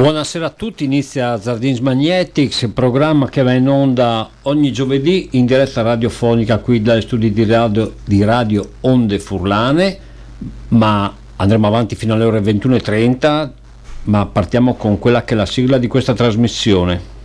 Buonasera a tutti, inizia Zardins Magnetics, programma che va in onda ogni giovedì in diretta radiofonica qui dagli studi di radio, di radio Onde Furlane, ma andremo avanti fino alle ore 21.30, ma partiamo con quella che è la sigla di questa trasmissione.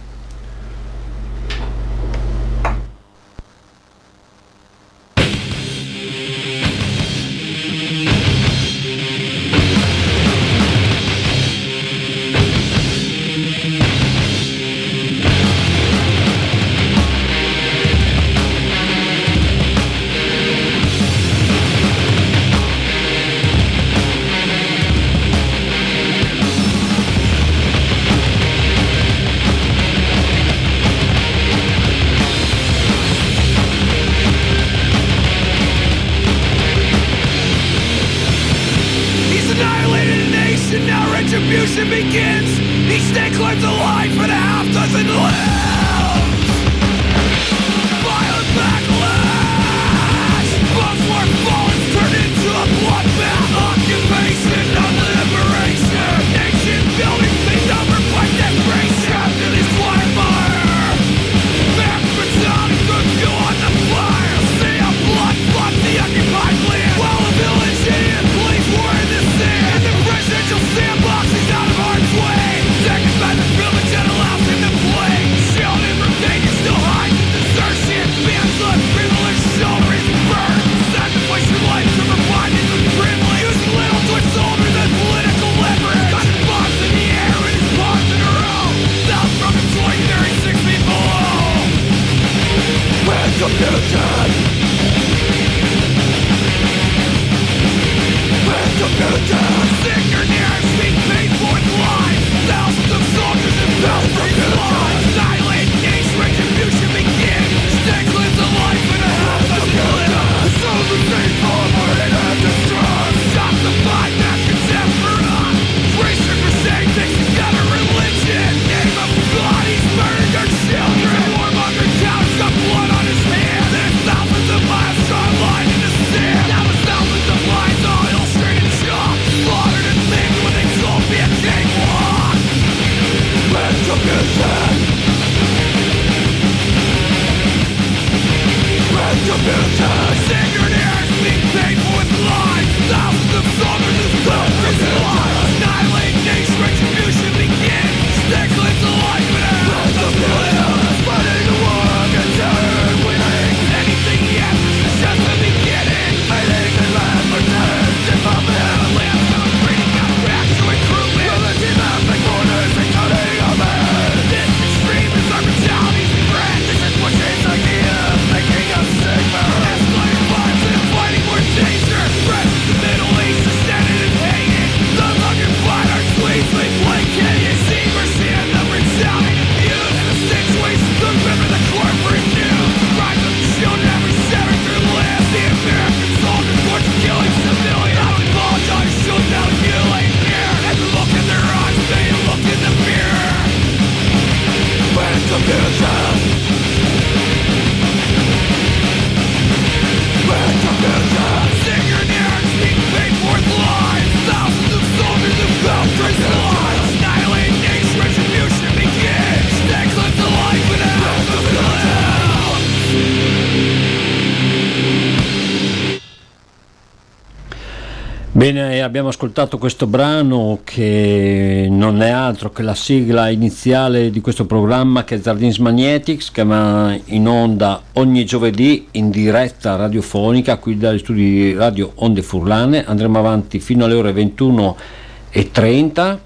Abbiamo ascoltato questo brano che non è altro che la sigla iniziale di questo programma che è Zardins Magnetics che va in onda ogni giovedì in diretta radiofonica qui dagli studi di Radio Onde Furlane. Andremo avanti fino alle ore 21.30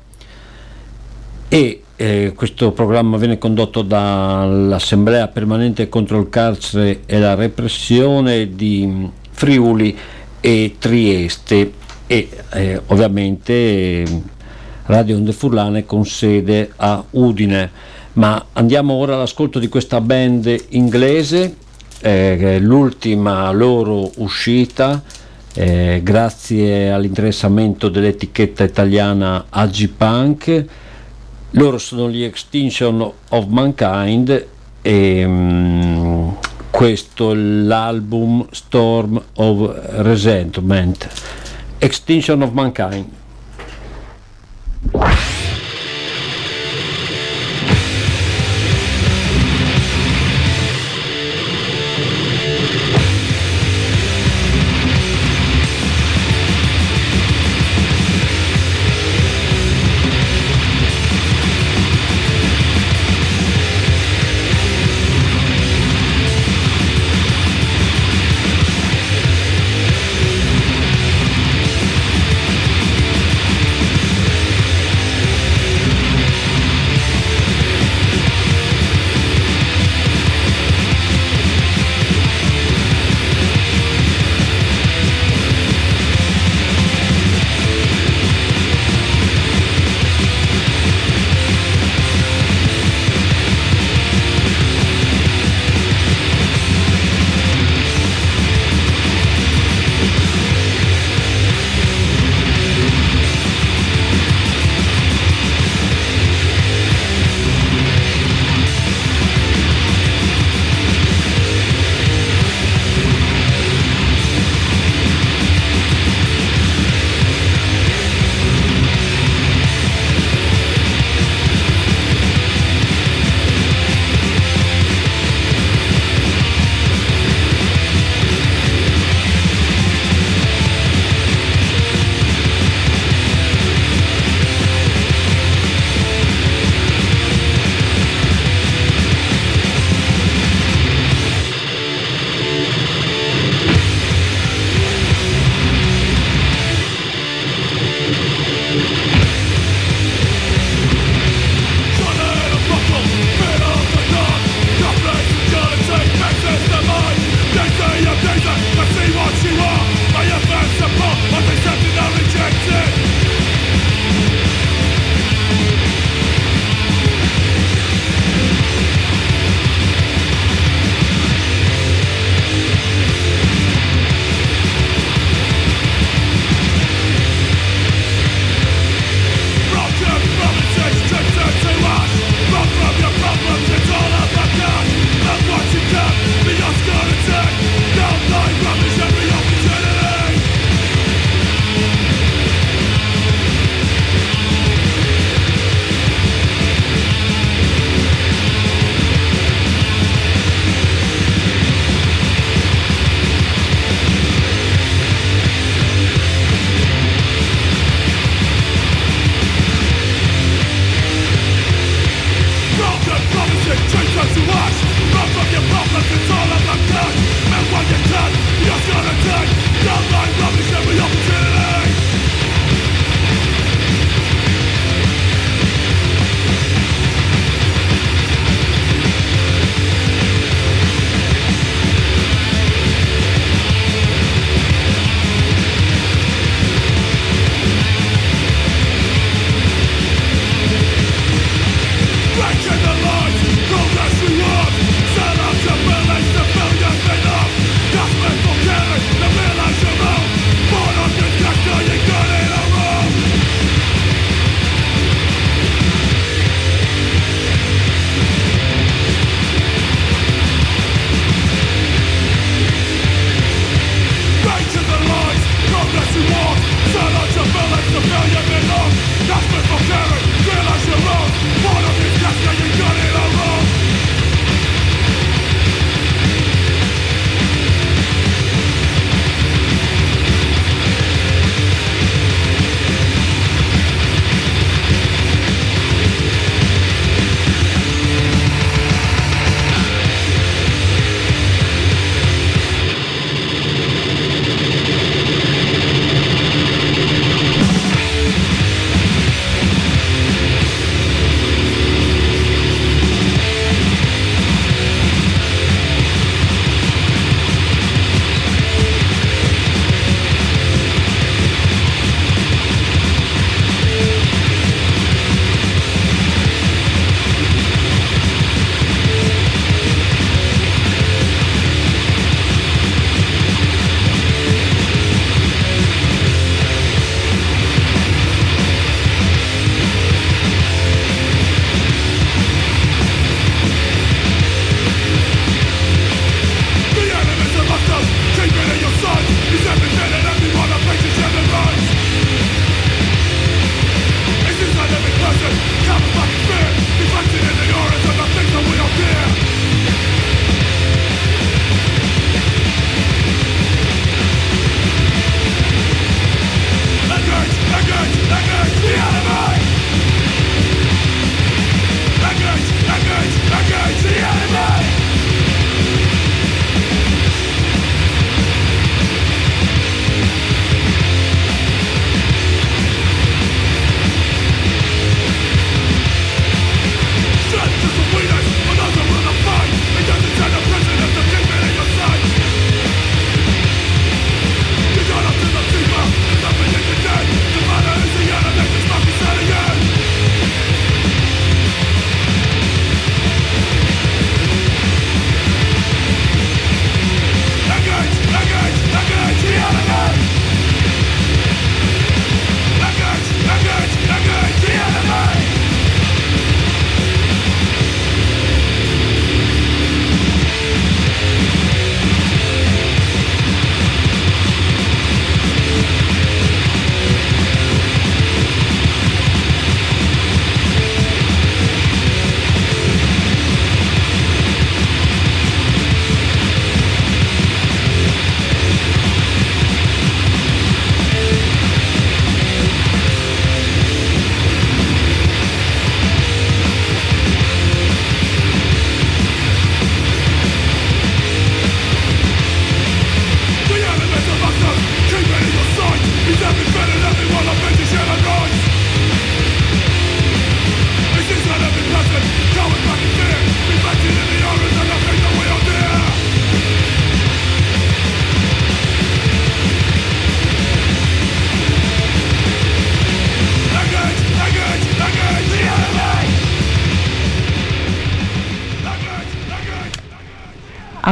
e eh, questo programma viene condotto dall'Assemblea Permanente contro il carcere e la repressione di Friuli e Trieste e eh, ovviamente Radio Onde Furlane con sede a Udine. Ma andiamo ora all'ascolto di questa band inglese, eh, l'ultima loro uscita, eh, grazie all'interessamento dell'etichetta italiana Agipunk. Loro sono gli Extinction of Mankind e um, questo è l'album Storm of Resentment. Extinction of Mankind.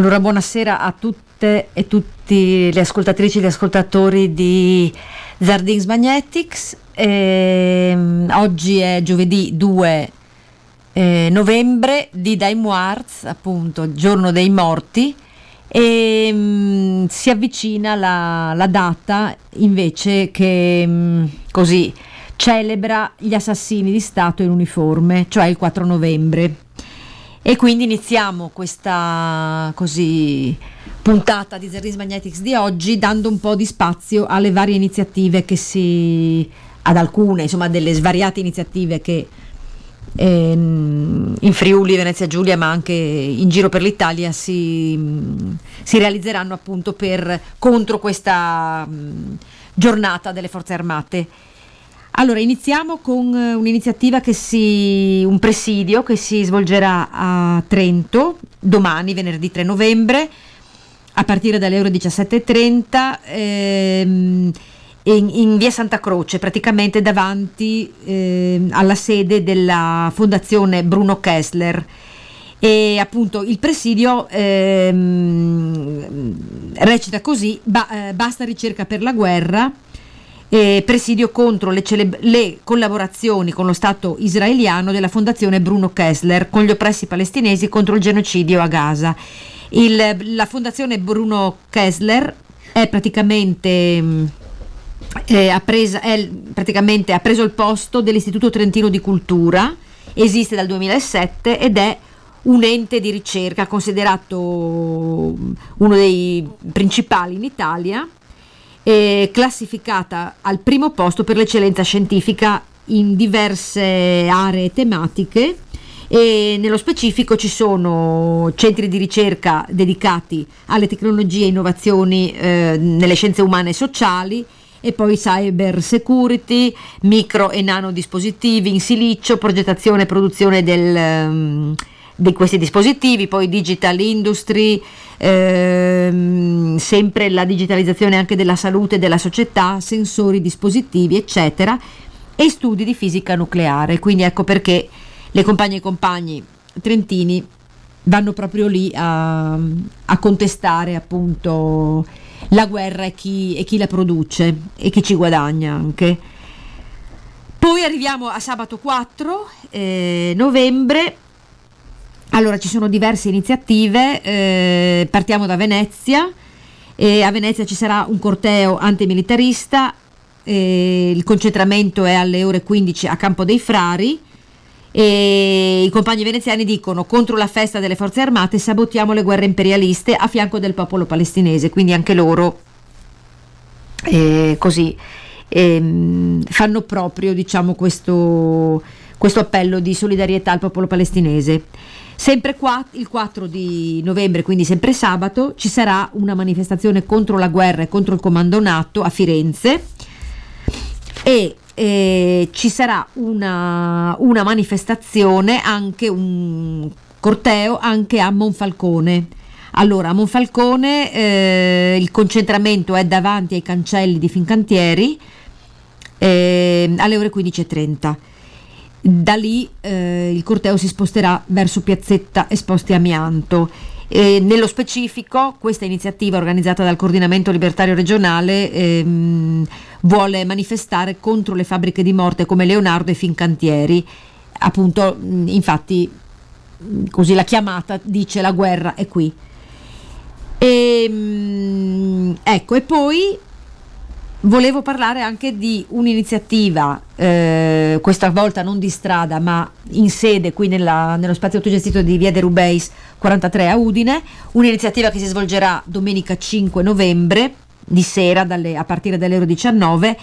Allora, buonasera a tutte e tutti le ascoltatrici e gli ascoltatori di Zardins Magnetics. Eh, oggi è giovedì 2 eh, novembre di Daimoarz, appunto, giorno dei morti, e mh, mm, si avvicina la, la, data invece che mh, mm, così celebra gli assassini di Stato in uniforme, cioè il 4 novembre. E quindi iniziamo questa così puntata di Zerris Magnetics di oggi dando un po' di spazio alle varie iniziative che si ad alcune, insomma, delle svariate iniziative che eh, in Friuli, Venezia Giulia, ma anche in giro per l'Italia si, si realizzeranno appunto per contro questa giornata delle forze armate. Allora, iniziamo con eh, un'iniziativa che si, un presidio che si svolgerà a Trento domani, venerdì 3 novembre, a partire dalle ore 17.30 ehm, in, in, via Santa Croce, praticamente davanti eh, alla sede della Fondazione Bruno Kessler. E appunto il presidio ehm, recita così: ba- eh, basta ricerca per la guerra eh, presidio contro le, celeb- le, collaborazioni con lo Stato israeliano della fondazione Bruno Kessler con gli oppressi palestinesi contro il genocidio a Gaza. Il, la fondazione Bruno Kessler è praticamente, mm, è, ha presa, è, praticamente ha preso il posto dell'Istituto Trentino di Cultura, esiste dal 2007 ed è un ente di ricerca considerato uno dei principali in Italia eh, classificata al primo posto per l'eccellenza scientifica in diverse aree tematiche. E nello specifico ci sono centri di ricerca dedicati alle tecnologie e innovazioni eh, nelle scienze umane e sociali e poi cyber security, micro e nano dispositivi in silicio, progettazione e produzione del, um, di questi dispositivi, poi digital industry, ehm, sempre la digitalizzazione anche della salute della società, sensori, dispositivi, eccetera, e studi di fisica nucleare. Quindi ecco perché le compagne e compagni trentini vanno proprio lì a, a contestare appunto la guerra e chi, e chi la produce e chi ci guadagna anche. Poi arriviamo a sabato 4 eh, novembre allora, ci sono diverse iniziative, eh, partiamo da Venezia, e a Venezia ci sarà un corteo antimilitarista, eh, il concentramento è alle ore 15 a Campo dei Frari e i compagni veneziani dicono contro la festa delle forze armate sabotiamo le guerre imperialiste a fianco del popolo palestinese, quindi anche loro eh, così ehm, fanno proprio diciamo, questo, questo appello di solidarietà al popolo palestinese. Sempre qua, il 4 di novembre, quindi sempre sabato, ci sarà una manifestazione contro la guerra e contro il comando NATO a Firenze e eh, ci sarà una, una, manifestazione, anche un corteo anche a Monfalcone. Allora, a Monfalcone eh, il concentramento è davanti ai cancelli di Fincantieri eh, alle ore 15.30. Da lì eh, il corteo si sposterà verso Piazzetta Esposti Amianto. E nello specifico, questa iniziativa organizzata dal Coordinamento Libertario Regionale ehm, vuole manifestare contro le fabbriche di morte come Leonardo e Fincantieri. Appunto, infatti, così la chiamata dice la guerra è qui. E, ehm, ecco, e poi Volevo parlare anche di un'iniziativa, eh, questa volta non di strada, ma in sede qui nella, nello spazio autogestito di Via de Rubeis 43 a Udine, un'iniziativa che si svolgerà domenica 5 novembre di sera dalle, a partire dalle ore 19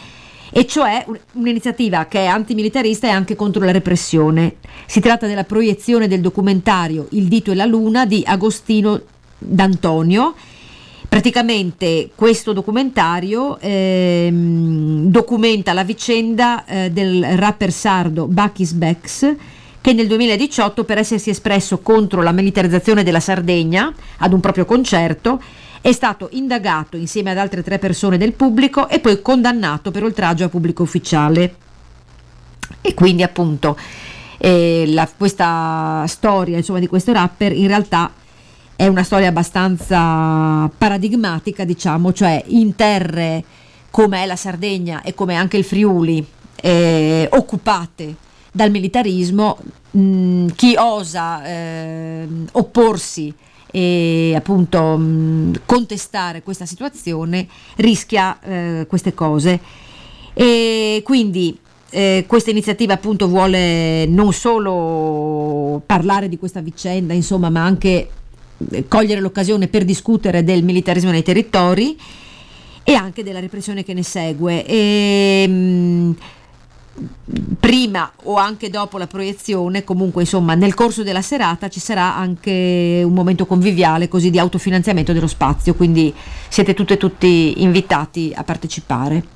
e cioè un'iniziativa che è antimilitarista e anche contro la repressione. Si tratta della proiezione del documentario Il dito e la luna di Agostino D'Antonio Praticamente questo documentario ehm, documenta la vicenda eh, del rapper sardo Bakis Bex che nel 2018 per essersi espresso contro la militarizzazione della Sardegna ad un proprio concerto è stato indagato insieme ad altre tre persone del pubblico e poi condannato per oltraggio a pubblico ufficiale. E quindi appunto eh, la, questa storia insomma, di questo rapper in realtà è una storia abbastanza paradigmatica, diciamo, cioè in terre come è la Sardegna e come anche il Friuli, eh, occupate dal militarismo, mh, chi osa eh, opporsi e appunto mh, contestare questa situazione rischia eh, queste cose. E quindi eh, questa iniziativa appunto vuole non solo parlare di questa vicenda, insomma, ma anche cogliere l'occasione per discutere del militarismo nei territori e anche della repressione che ne segue. E, mh, prima o anche dopo la proiezione, comunque insomma nel corso della serata ci sarà anche un momento conviviale così di autofinanziamento dello spazio, quindi siete tutte e tutti invitati a partecipare.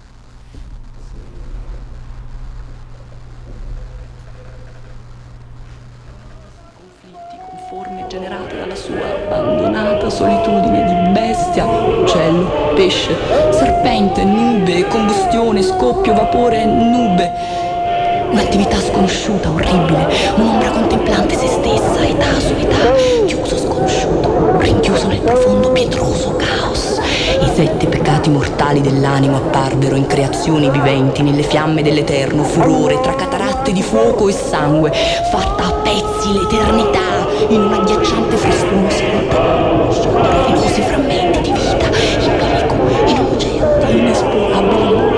Abbandonata solitudine di bestia, uccello, pesce, serpente, nube, combustione, scoppio, vapore, nube. Un'attività sconosciuta, orribile, un'ombra contemplante se stessa, età su età, chiuso, sconosciuto, rinchiuso nel profondo, pietroso caos. I sette peccati mortali dell'animo apparvero in creazioni viventi, nelle fiamme dell'eterno furore, tra cataratte di fuoco e sangue, fatta a pezzi l'eternità, in un agghiacciante frastuono spontaneo, sciogliere rovinosi frammenti di vita, in bilico, in di inesplorabile mondo.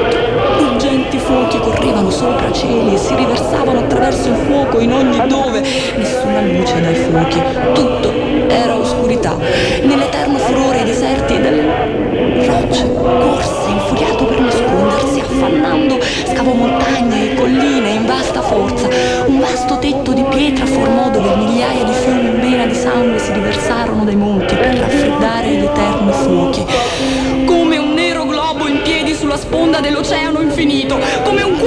Urgenti fuochi correvano sopra cieli e si riversavano attraverso il fuoco in ogni dove, nessuna luce dai fuochi, tutto era oscurità, nell'eterno furore i deserti e delle rocce, corse infuriato per nascondersi, affannando, scavò montagne e colline in vasta forza, un vasto tetto di pietra formò dove migliaia di fiumi in vena di sangue si riversarono dai monti per raffreddare gli eterni fuochi. Come un nero globo in piedi sulla sponda dell'oceano infinito, come un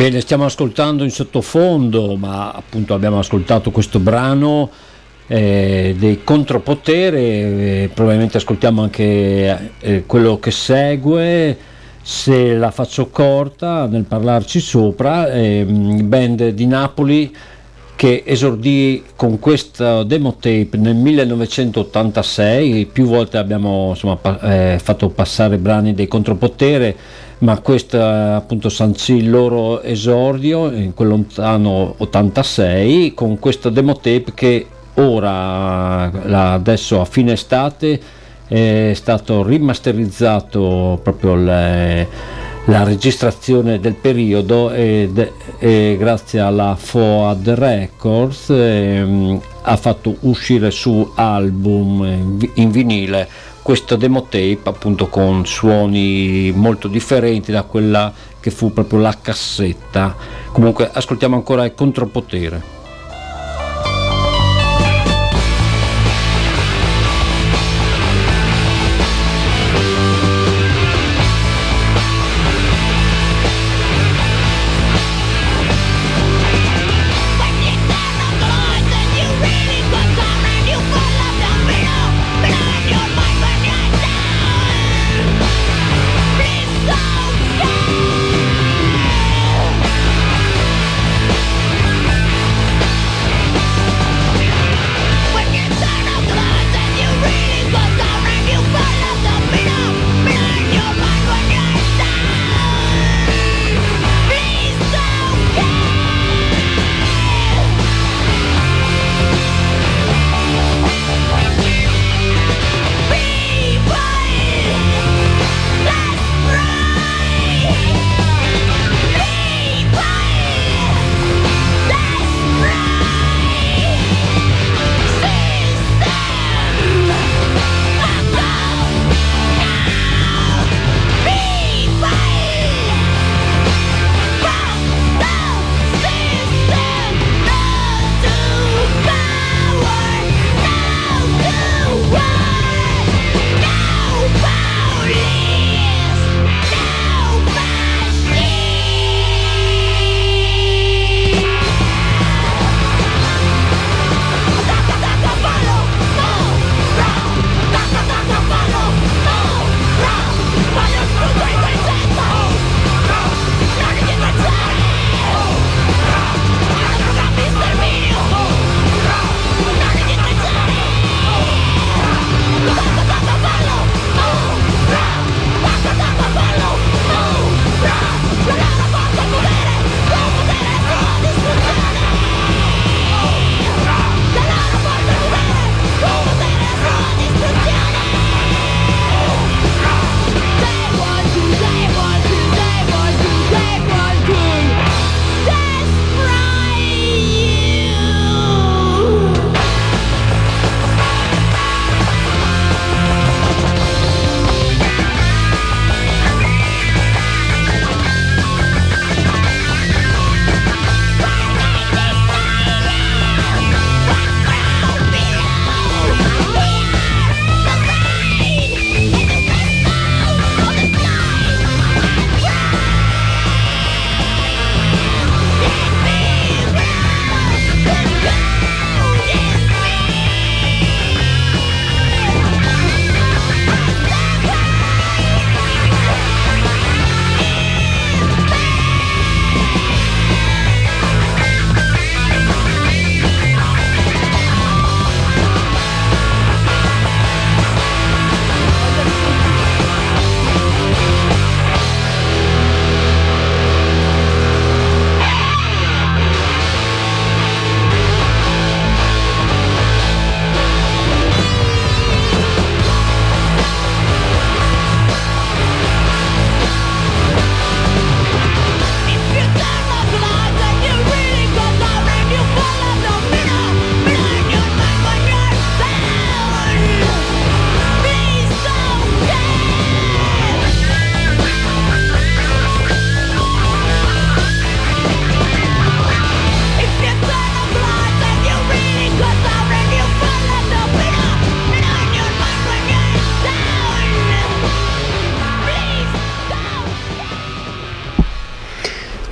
Bene, stiamo ascoltando in sottofondo, ma appunto abbiamo ascoltato questo brano eh, dei contropotere, eh, probabilmente ascoltiamo anche eh, quello che segue, se la faccio corta nel parlarci sopra, ehm, band di Napoli che esordì con questa demo tape nel 1986, più volte abbiamo insomma, pa- eh, fatto passare brani dei contropotere, ma questo appunto sancì il loro esordio in quel lontano 86 con questa demo tape che ora, adesso a fine estate, è stato rimasterizzato proprio le, la registrazione del periodo e, e grazie alla Foad Records eh, ha fatto uscire su album in vinile questo demo tape appunto con suoni molto differenti da quella che fu proprio la cassetta. Comunque ascoltiamo ancora il contropotere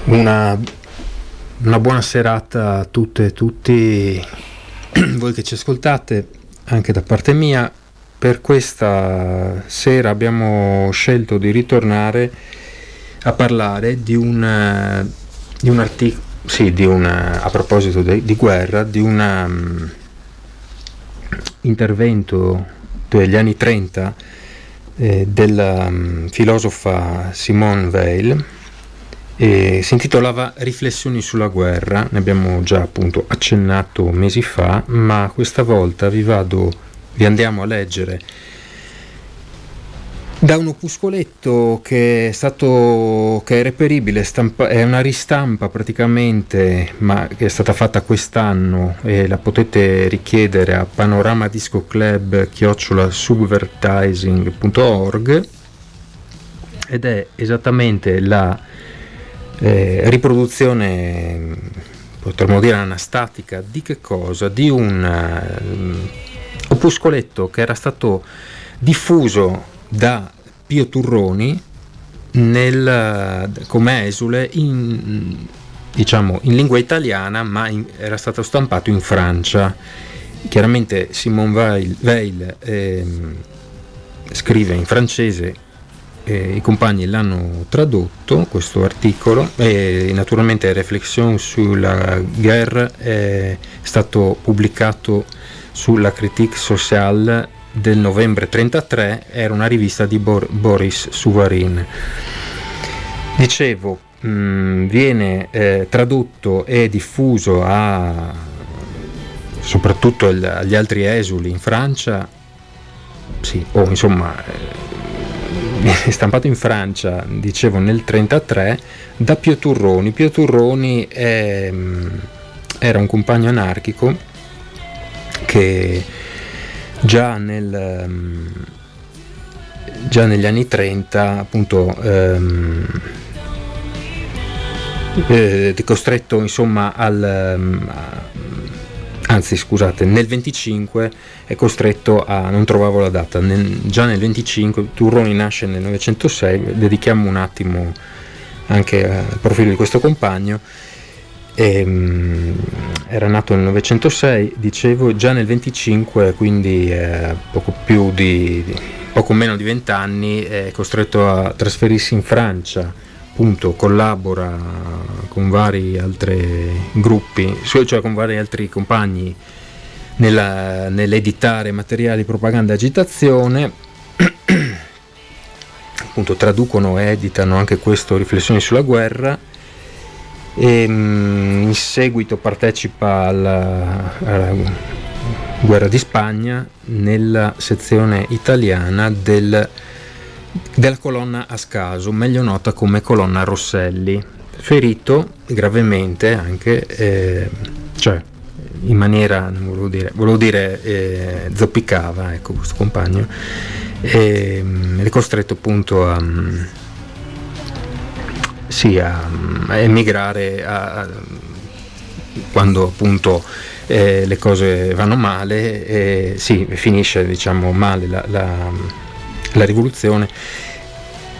Una, una buona serata a tutte e tutti voi che ci ascoltate, anche da parte mia. Per questa sera abbiamo scelto di ritornare a parlare di un, di un articolo, sì, di una, a proposito de, di guerra, di un um, intervento degli anni 30 eh, della um, filosofa Simone Weil e si intitolava Riflessioni sulla guerra, ne abbiamo già appunto accennato mesi fa, ma questa volta vi vado, vi andiamo a leggere. Da un opuscoletto che è stato che è reperibile, stampa, è una ristampa praticamente, ma che è stata fatta quest'anno e la potete richiedere a panorama disco club subvertising.org ed è esattamente la eh, riproduzione, potremmo dire anastatica, di che cosa? Di un uh, opuscoletto che era stato diffuso da Pio Turroni nel, come esule in, diciamo, in lingua italiana, ma in, era stato stampato in Francia. Chiaramente Simon Weil, Weil eh, scrive in francese eh, i compagni l'hanno tradotto questo articolo e naturalmente Réflexion sulla guerra è stato pubblicato sulla Critique sociale del novembre 33 era una rivista di Bor- Boris Suvarin. Dicevo mh, mm, viene eh, tradotto e diffuso a soprattutto agli altri esuli in Francia sì, o insomma eh, stampato in Francia, dicevo nel 1933, da Pio Turroni. Pio Turroni è, mm, era un compagno anarchico che già, nel, mm, già negli anni 30 appunto ehm, eh, costretto insomma al, mm, anzi scusate, nel 25 è costretto a, non trovavo la data, nel, già nel 25, Turroni nasce nel 906, dedichiamo un attimo anche al profilo di questo compagno, e, um, era nato nel 906, dicevo, già nel 25, quindi eh, poco di, poco meno di 20 anni, è costretto a trasferirsi in Francia appunto collabora con vari altri gruppi, cioè con vari altri compagni nella, nell'editare materiali propaganda e agitazione, appunto traducono e editano anche questo Riflessioni sulla guerra. E mm, in seguito partecipa alla, alla guerra di Spagna nella sezione italiana del della colonna Ascaso, meglio nota come colonna Rosselli, ferito gravemente anche, eh, cioè? in maniera, non volevo dire, volevo dire eh, zoppicava, ecco questo compagno, e, mm, è costretto appunto a, mm, sì, a, mm, a emigrare a, quando appunto eh, le cose vanno male, e, sì, finisce diciamo male la, la la rivoluzione.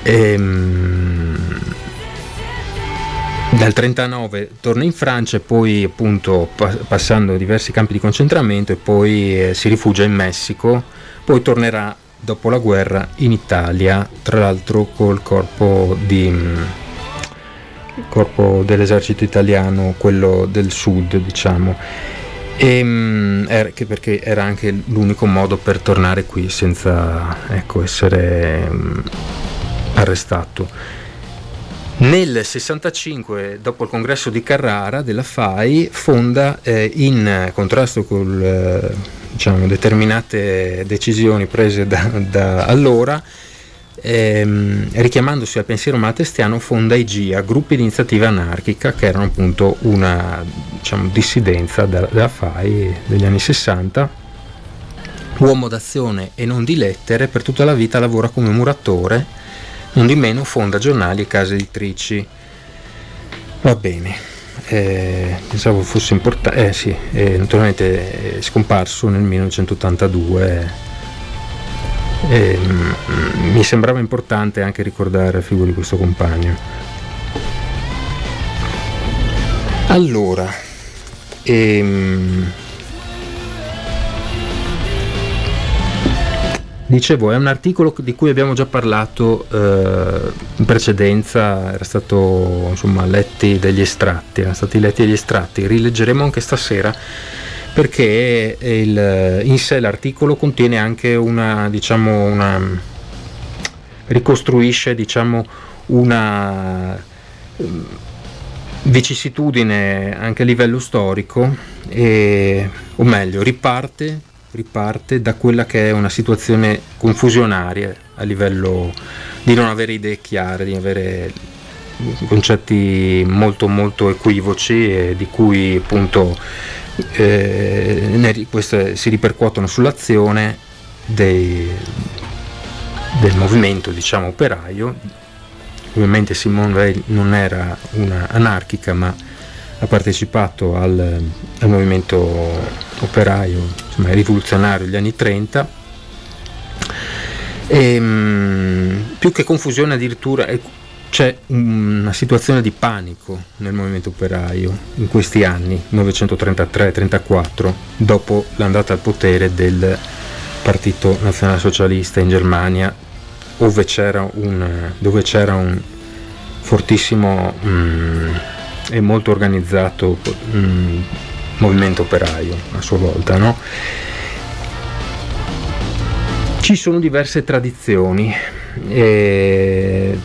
Ehm, dal 39 torna in Francia e poi appunto passando diversi campi di concentramento e poi eh, si rifugia in Messico, poi tornerà dopo la guerra in Italia, tra l'altro col corpo, di, mm, corpo dell'esercito italiano, quello del sud diciamo e, um, era, perché era anche l'unico modo per tornare qui senza ecco, essere um, arrestato. Nel 65, dopo il congresso di Carrara della FAI, fonda eh, in contrasto con eh, diciamo, determinate decisioni prese da, da allora ehm, richiamandosi al pensiero malatestiano fonda i GIA, gruppi di iniziativa anarchica, che erano appunto una diciamo, dissidenza della, della FAI degli anni 60. Uomo d'azione e non di lettere, per tutta la vita lavora come muratore, non di meno fonda giornali e case editrici. Va bene, eh, pensavo fosse importante, eh sì, eh, naturalmente è scomparso nel 1982 e, mm, mi sembrava importante anche ricordare la figura di questo compagno. Allora, ehm, Dicevo, è un articolo di cui abbiamo già parlato eh, in precedenza, era stato insomma letti degli estratti, erano stati letti degli estratti, rileggeremo anche stasera perché il, in sé l'articolo contiene anche una, diciamo, una ricostruisce diciamo, una mm, vicissitudine anche a livello storico, e, o meglio, riparte riparte da quella che è una situazione confusionaria a livello di non avere idee chiare, di avere concetti molto molto equivoci e di cui appunto eh, queste si ripercuotono sull'azione dei, del movimento diciamo operaio. Ovviamente Simone Weil non era una anarchica ma ha partecipato al, al movimento operaio insomma, rivoluzionario degli anni 30 e, mh, più che confusione addirittura c'è una situazione di panico nel movimento operaio in questi anni 1933-34 dopo l'andata al potere del partito nazionalsocialista in Germania dove c'era un, dove c'era un fortissimo mh, e molto organizzato mh, movimento operaio a sua volta. No? Ci sono diverse tradizioni, e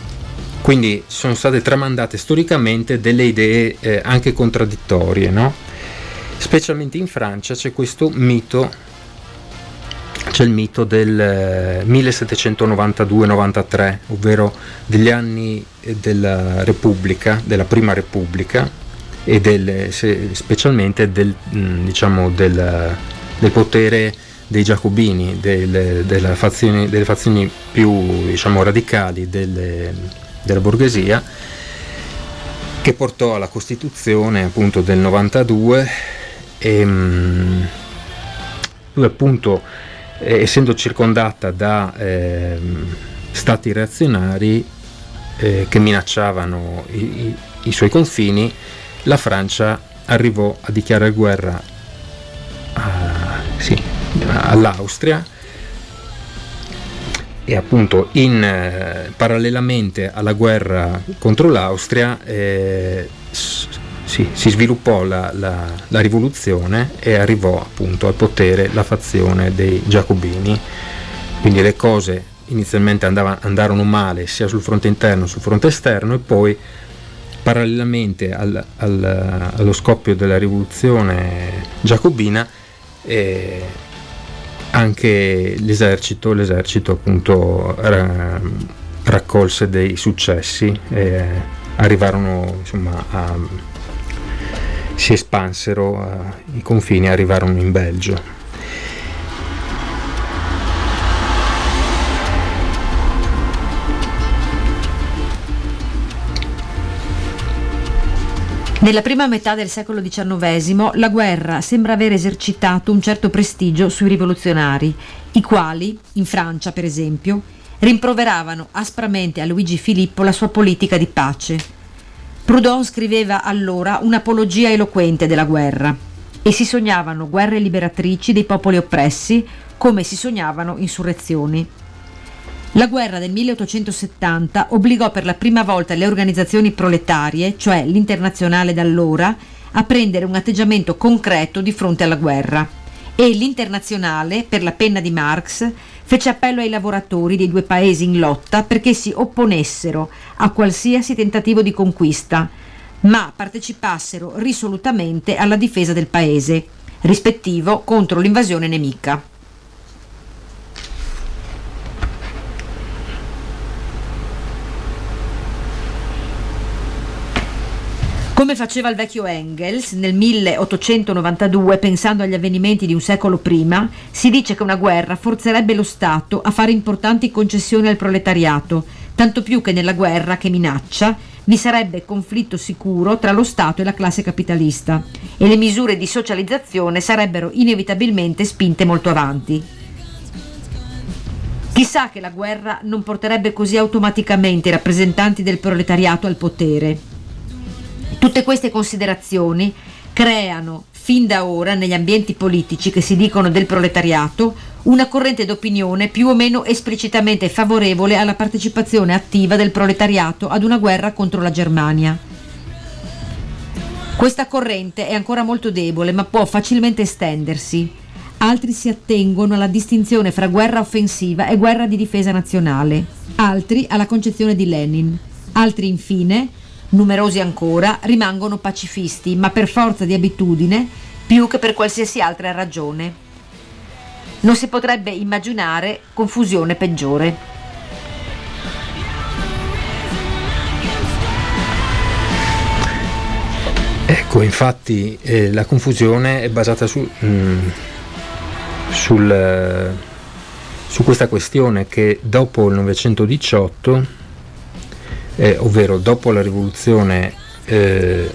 quindi sono state tramandate storicamente delle idee eh, anche contraddittorie, no? specialmente in Francia c'è questo mito c'è il mito del 1792-93, ovvero degli anni della Repubblica, della Prima Repubblica e del, specialmente del, diciamo, del, del potere dei giacobini, delle, fazioni, delle fazioni più diciamo, radicali delle, della borghesia, che portò alla Costituzione appunto del 92 e dove appunto eh, essendo circondata da eh, stati reazionari eh, che minacciavano i, i, i, suoi confini, la Francia arrivò a dichiarare guerra a, sì, all'Austria e appunto in, eh, parallelamente alla guerra contro l'Austria eh, sì, si sviluppò la, la, la, rivoluzione e arrivò appunto al potere la fazione dei giacobini. Quindi le cose inizialmente andava, andarono male sia sul fronte interno che sul fronte esterno e poi parallelamente al, al, allo scoppio della rivoluzione giacobina eh, anche l'esercito, l'esercito appunto ra, raccolse dei successi e arrivarono insomma a si espansero eh, i confini arrivarono in Belgio. Nella prima metà del secolo XIX la guerra sembra aver esercitato un certo prestigio sui rivoluzionari, i quali, in Francia per esempio, rimproveravano aspramente a Luigi Filippo la sua politica di pace Proudhon scriveva allora un'apologia eloquente della guerra e si sognavano guerre liberatrici dei popoli oppressi come si sognavano insurrezioni. La guerra del 1870 obbligò per la prima volta le organizzazioni proletarie, cioè l'internazionale d'allora, a prendere un atteggiamento concreto di fronte alla guerra e l'internazionale, per la penna di Marx, fece appello ai lavoratori dei due paesi in lotta perché si opponessero a qualsiasi tentativo di conquista, ma partecipassero risolutamente alla difesa del paese, rispettivo contro l'invasione nemica. Come faceva il vecchio Engels nel 1892, pensando agli avvenimenti di un secolo prima, si dice che una guerra forzerebbe lo Stato a fare importanti concessioni al proletariato, tanto più che nella guerra che minaccia vi sarebbe conflitto sicuro tra lo Stato e la classe capitalista e le misure di socializzazione sarebbero inevitabilmente spinte molto avanti. Chissà che la guerra non porterebbe così automaticamente i rappresentanti del proletariato al potere Tutte queste considerazioni creano fin da ora negli ambienti politici che si dicono del proletariato una corrente d'opinione più o meno esplicitamente favorevole alla partecipazione attiva del proletariato ad una guerra contro la Germania. Questa corrente è ancora molto debole ma può facilmente estendersi. Altri si attengono alla distinzione fra guerra offensiva e guerra di difesa nazionale, altri alla concezione di Lenin, altri infine numerosi ancora, rimangono pacifisti, ma per forza di abitudine più che per qualsiasi altra ragione. Non si potrebbe immaginare confusione peggiore. Ecco, infatti eh, la confusione è basata su, mm, sul, su questa questione che dopo il 1918 eh, ovvero dopo la rivoluzione eh,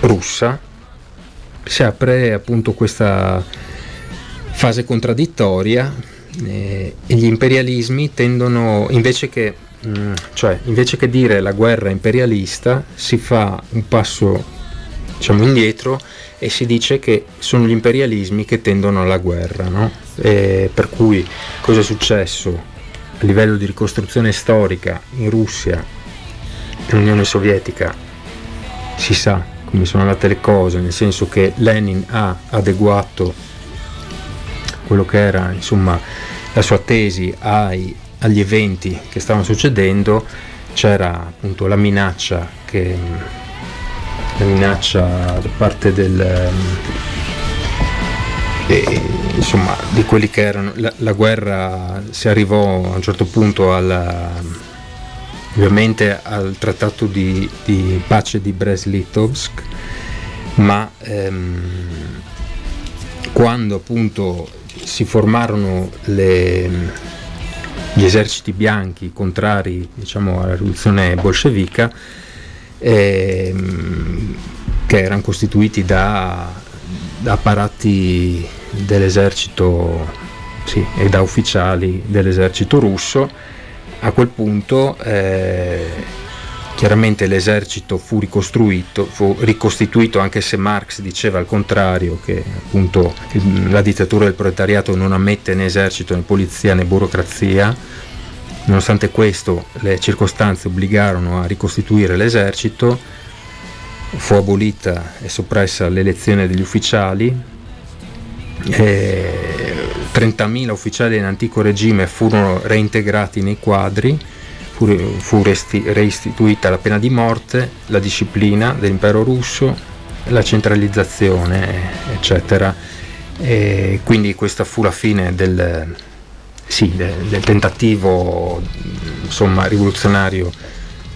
russa si apre appunto questa fase contraddittoria eh, e gli imperialismi tendono invece che, mh, mm, cioè, invece che dire la guerra imperialista si fa un passo diciamo, indietro e si dice che sono gli imperialismi che tendono alla guerra no? per cui cosa è successo livello di ricostruzione storica in Russia e Unione Sovietica si sa come sono andate le cose, nel senso che Lenin ha adeguato quello che era insomma, la sua tesi ai, agli eventi che stavano succedendo, c'era appunto la minaccia, che, la minaccia da parte del e, insomma, di quelli che erano la, la, guerra si arrivò a un certo punto alla, ovviamente al trattato di, di pace di Brest-Litovsk ma ehm, quando appunto si formarono le, gli eserciti bianchi contrari diciamo, alla rivoluzione bolscevica ehm, che erano costituiti da da apparati dell'esercito sì, e da ufficiali dell'esercito russo. A quel punto eh, chiaramente l'esercito fu ricostruito, fu ricostituito anche se Marx diceva al contrario che appunto la dittatura del proletariato non ammette né esercito né polizia né burocrazia. Nonostante questo le circostanze obbligarono a ricostituire l'esercito fu abolita e soppressa l'elezione degli ufficiali, 30.000 ufficiali dell'antico regime furono reintegrati nei quadri, fu, fu resti, reistituita la pena di morte, la disciplina dell'impero russo, la centralizzazione, eccetera. E quindi questa fu la fine del, sì, del, del tentativo insomma, rivoluzionario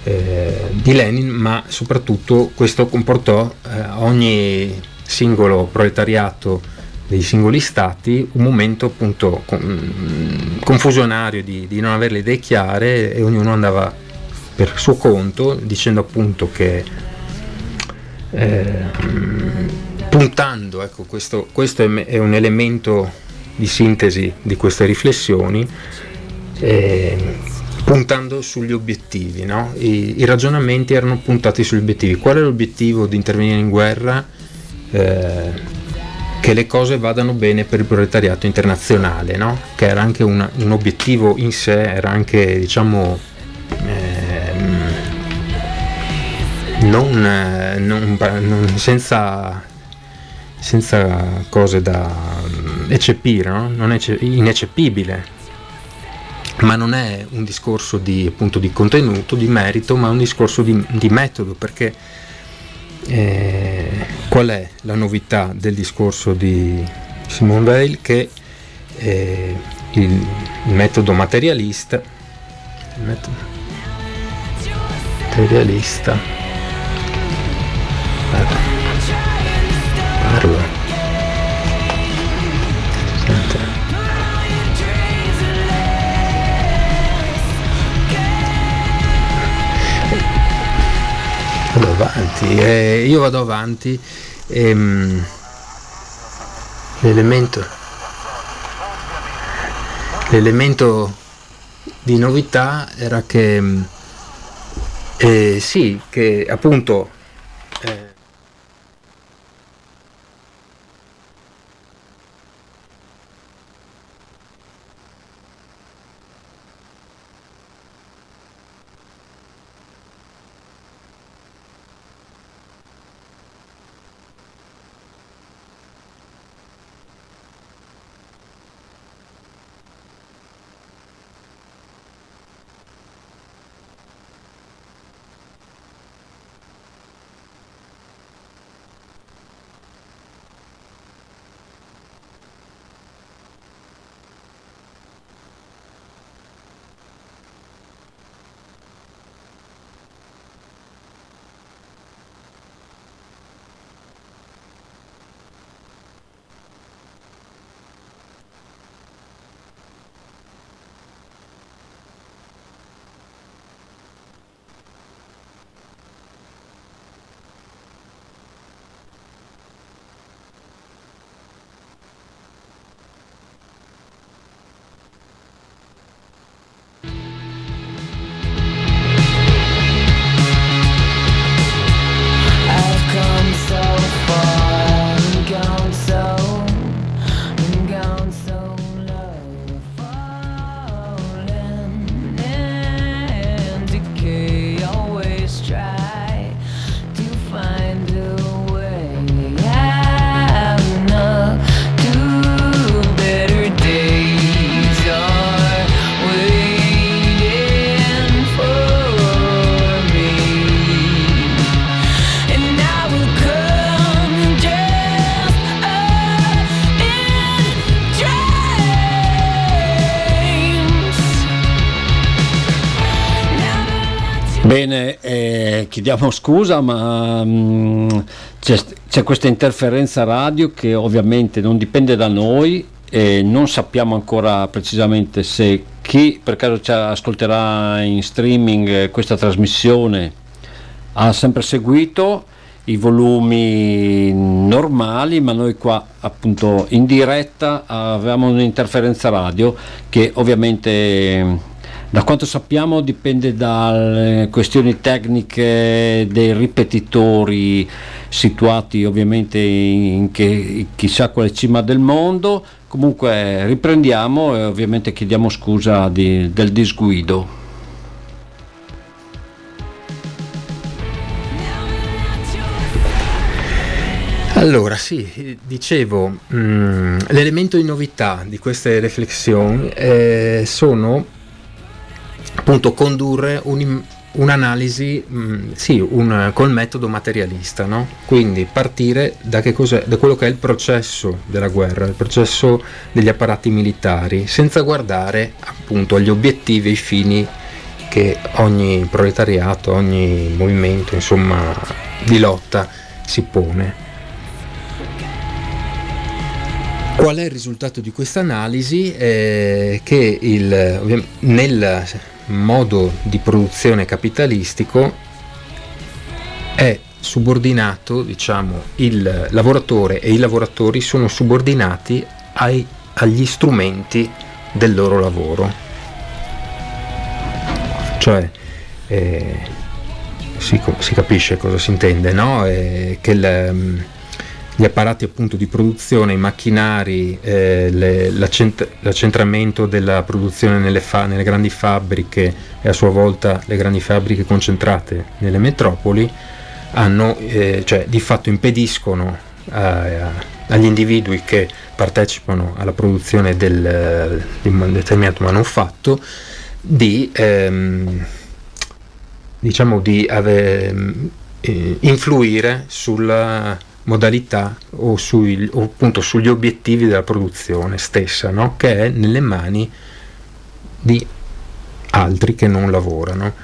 eh, di Lenin, ma soprattutto questo comportò eh, ogni singolo proletariato dei singoli stati un momento appunto con, confusionario di, di, non avere le idee chiare e ognuno andava per suo conto dicendo appunto che eh, puntando, ecco questo, questo è, è, un elemento di sintesi di queste riflessioni eh, puntando sugli obiettivi, no? I, I, ragionamenti erano puntati sugli obiettivi. Qual è l'obiettivo di intervenire in guerra? Eh, che le cose vadano bene per il proletariato internazionale, no? Che era anche una, un obiettivo in sé, era anche diciamo ehm, non, non, non, senza, senza cose da eccepire, no? non è ineccepibile ma non è un discorso di, appunto, di contenuto, di merito, ma un discorso di, di metodo, perché eh, qual è la novità del discorso di Simone Weil? Che eh, il, metodo materialista, il metodo materialista, parla avanti, eh, io vado avanti. Ehm, l'elemento, l'elemento di novità era che eh, sì, che appunto chiediamo scusa, ma mm, c'è, c'è, questa interferenza radio che ovviamente non dipende da noi e non sappiamo ancora precisamente se chi per caso ci ascolterà in streaming eh, questa trasmissione. Ha sempre seguito i volumi normali, ma noi qua appunto in diretta avevamo un'interferenza radio che ovviamente da quanto sappiamo dipende dalle questioni tecniche dei ripetitori situati ovviamente in che, chissà quale cima del mondo. Comunque riprendiamo e ovviamente chiediamo scusa di, del disguido. Allora, sì, dicevo, mm, l'elemento di novità di queste riflessioni eh, sono appunto condurre un, un'analisi mh, mm, sì, un, col metodo materialista, no? quindi partire da, da quello che è il processo della guerra, il processo degli apparati militari, senza guardare appunto agli obiettivi e ai fini che ogni proletariato, ogni movimento insomma, di lotta si pone. Qual è il risultato di questa analisi? Eh, che il, nel modo di produzione capitalistico è subordinato, diciamo, il lavoratore e i lavoratori sono subordinati ai, agli strumenti del loro lavoro. Cioè, eh, si, si, capisce cosa si intende, no? Eh, che il, gli apparati appunto di produzione, i macchinari, eh, le, l'accent- l'accentramento della produzione nelle, fa- nelle, grandi fabbriche e a sua volta le grandi fabbriche concentrate nelle metropoli hanno, eh, cioè, di fatto impediscono a, agli individui che partecipano alla produzione del, di un determinato manufatto di, ehm, diciamo di ave, eh, influire sulla modalità o, sui, o appunto sugli obiettivi della produzione stessa, no? che è nelle mani di altri che non lavorano.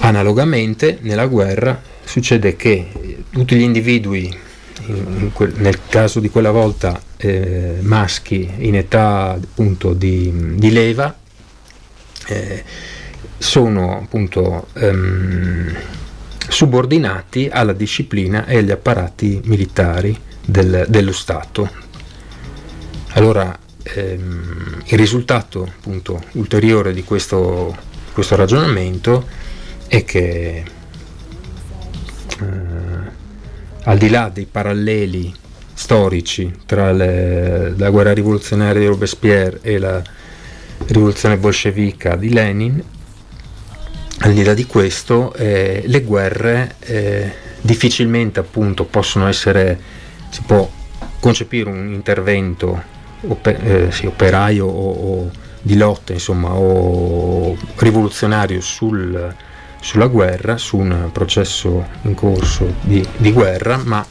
Analogamente nella guerra succede che tutti gli individui, in quel, nel caso di quella volta eh, maschi in età appunto di, di leva, eh, sono appunto um, subordinati alla disciplina e agli apparati militari del, dello Stato. Allora ehm, il risultato appunto, ulteriore di questo, questo, ragionamento è che eh, al di là dei paralleli storici tra le, la guerra rivoluzionaria di Robespierre e la rivoluzione bolscevica di Lenin, al di là di questo, eh, le guerre eh, difficilmente appunto possono essere, si può concepire un intervento oper, eh, sì, operaio o, o, di lotta, insomma, o rivoluzionario sul, sulla guerra, su un processo in corso di, di guerra, ma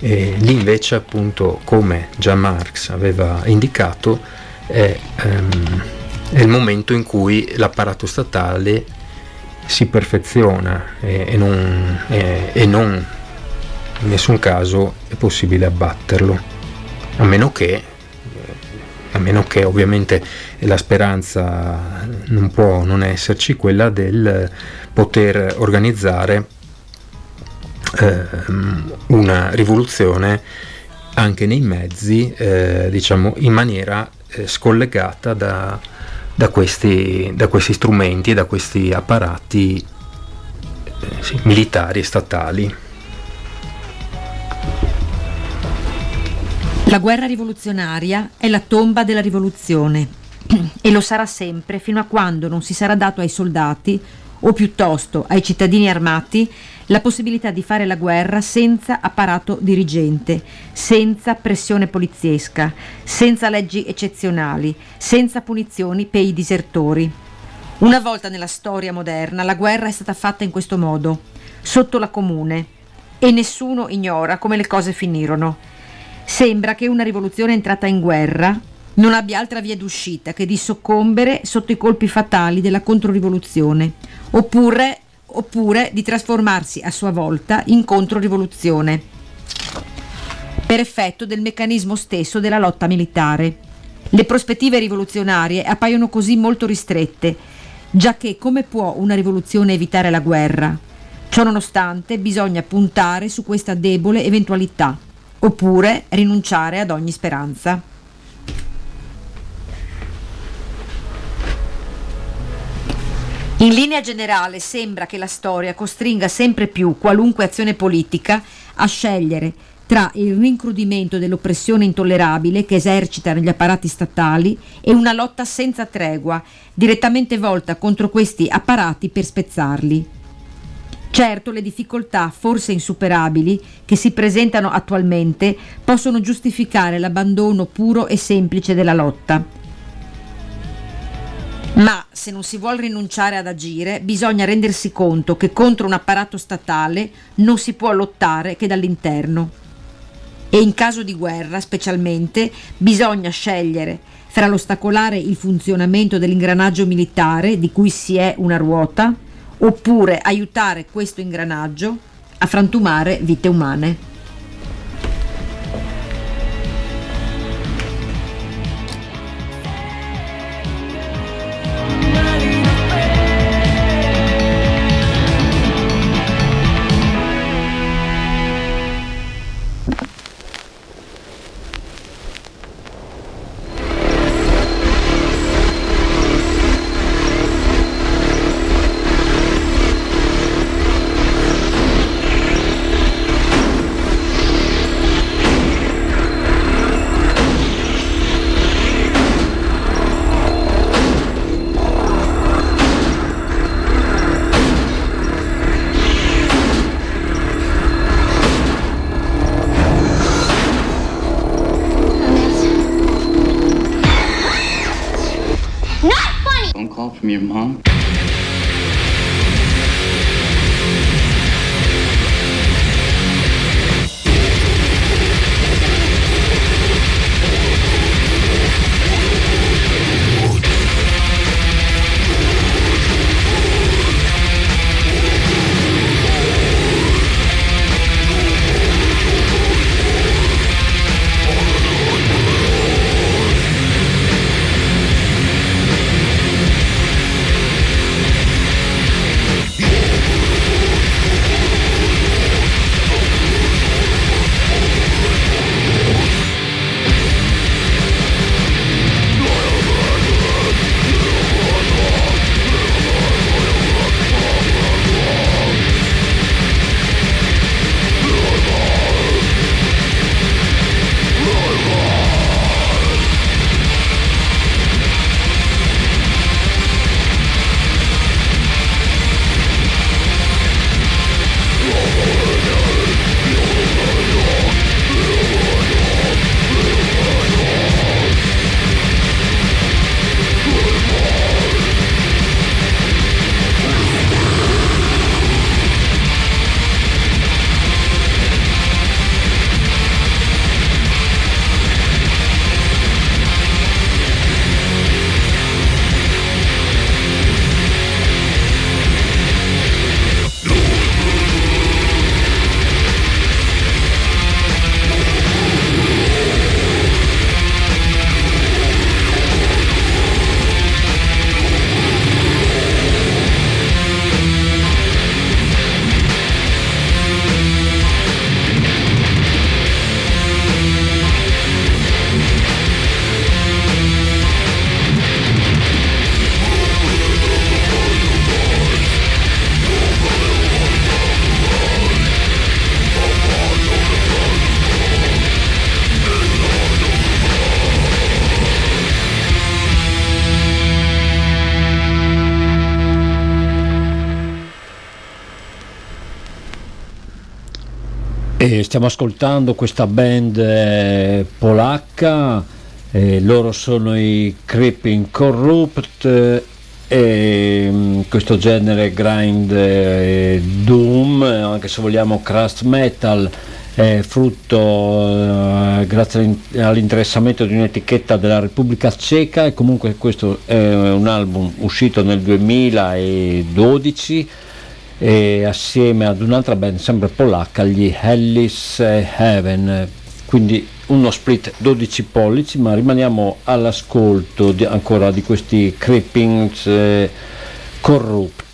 eh, lì invece appunto come già Marx aveva indicato è ehm, è il momento in cui l'apparato statale si perfeziona e, e, non, e, e non in nessun caso è possibile abbatterlo, a meno che a meno che ovviamente la speranza non può non esserci quella del poter organizzare eh, una rivoluzione anche nei mezzi, eh, diciamo in maniera eh, scollegata da, da questi, da questi strumenti e da questi apparati eh, sì, militari e statali. La guerra rivoluzionaria è la tomba della rivoluzione e lo sarà sempre fino a quando non si sarà dato ai soldati, o piuttosto ai cittadini armati, la possibilità di fare la guerra senza apparato dirigente, senza pressione poliziesca, senza leggi eccezionali, senza punizioni per i disertori. Una volta nella storia moderna la guerra è stata fatta in questo modo, sotto la comune, e nessuno ignora come le cose finirono. Sembra che una rivoluzione entrata in guerra non abbia altra via d'uscita che di soccombere sotto i colpi fatali della controrivoluzione oppure, oppure di trasformarsi a sua volta in controrivoluzione, per effetto del meccanismo stesso della lotta militare. Le prospettive rivoluzionarie appaiono così molto ristrette, già che come può una rivoluzione evitare la guerra? Ciononostante bisogna puntare su questa debole eventualità, oppure rinunciare ad ogni speranza. In linea generale sembra che la storia costringa sempre più qualunque azione politica a scegliere tra il rincrudimento dell'oppressione intollerabile che esercitano gli apparati statali e una lotta senza tregua, direttamente volta contro questi apparati per spezzarli. Certo, le difficoltà, forse insuperabili, che si presentano attualmente possono giustificare l'abbandono puro e semplice della lotta. Ma se non si vuole rinunciare ad agire, bisogna rendersi conto che contro un apparato statale non si può lottare che dall'interno. E in caso di guerra, specialmente, bisogna scegliere fra l'ostacolare il funzionamento dell'ingranaggio militare di cui si è una ruota, oppure aiutare questo ingranaggio a frantumare vite umane. Stiamo ascoltando questa band eh, polacca, eh, loro sono i Creeping Corrupt eh, e mh, questo genere grind doom, anche se vogliamo crust metal, è frutto eh, grazie all'interessamento di un'etichetta della Repubblica Ceca e comunque questo è un album uscito nel 2012 e assieme ad un'altra band sempre polacca, gli Hellis Heaven, quindi uno split 12 pollici, ma rimaniamo all'ascolto di, ancora di questi Creepings eh, Corrupt.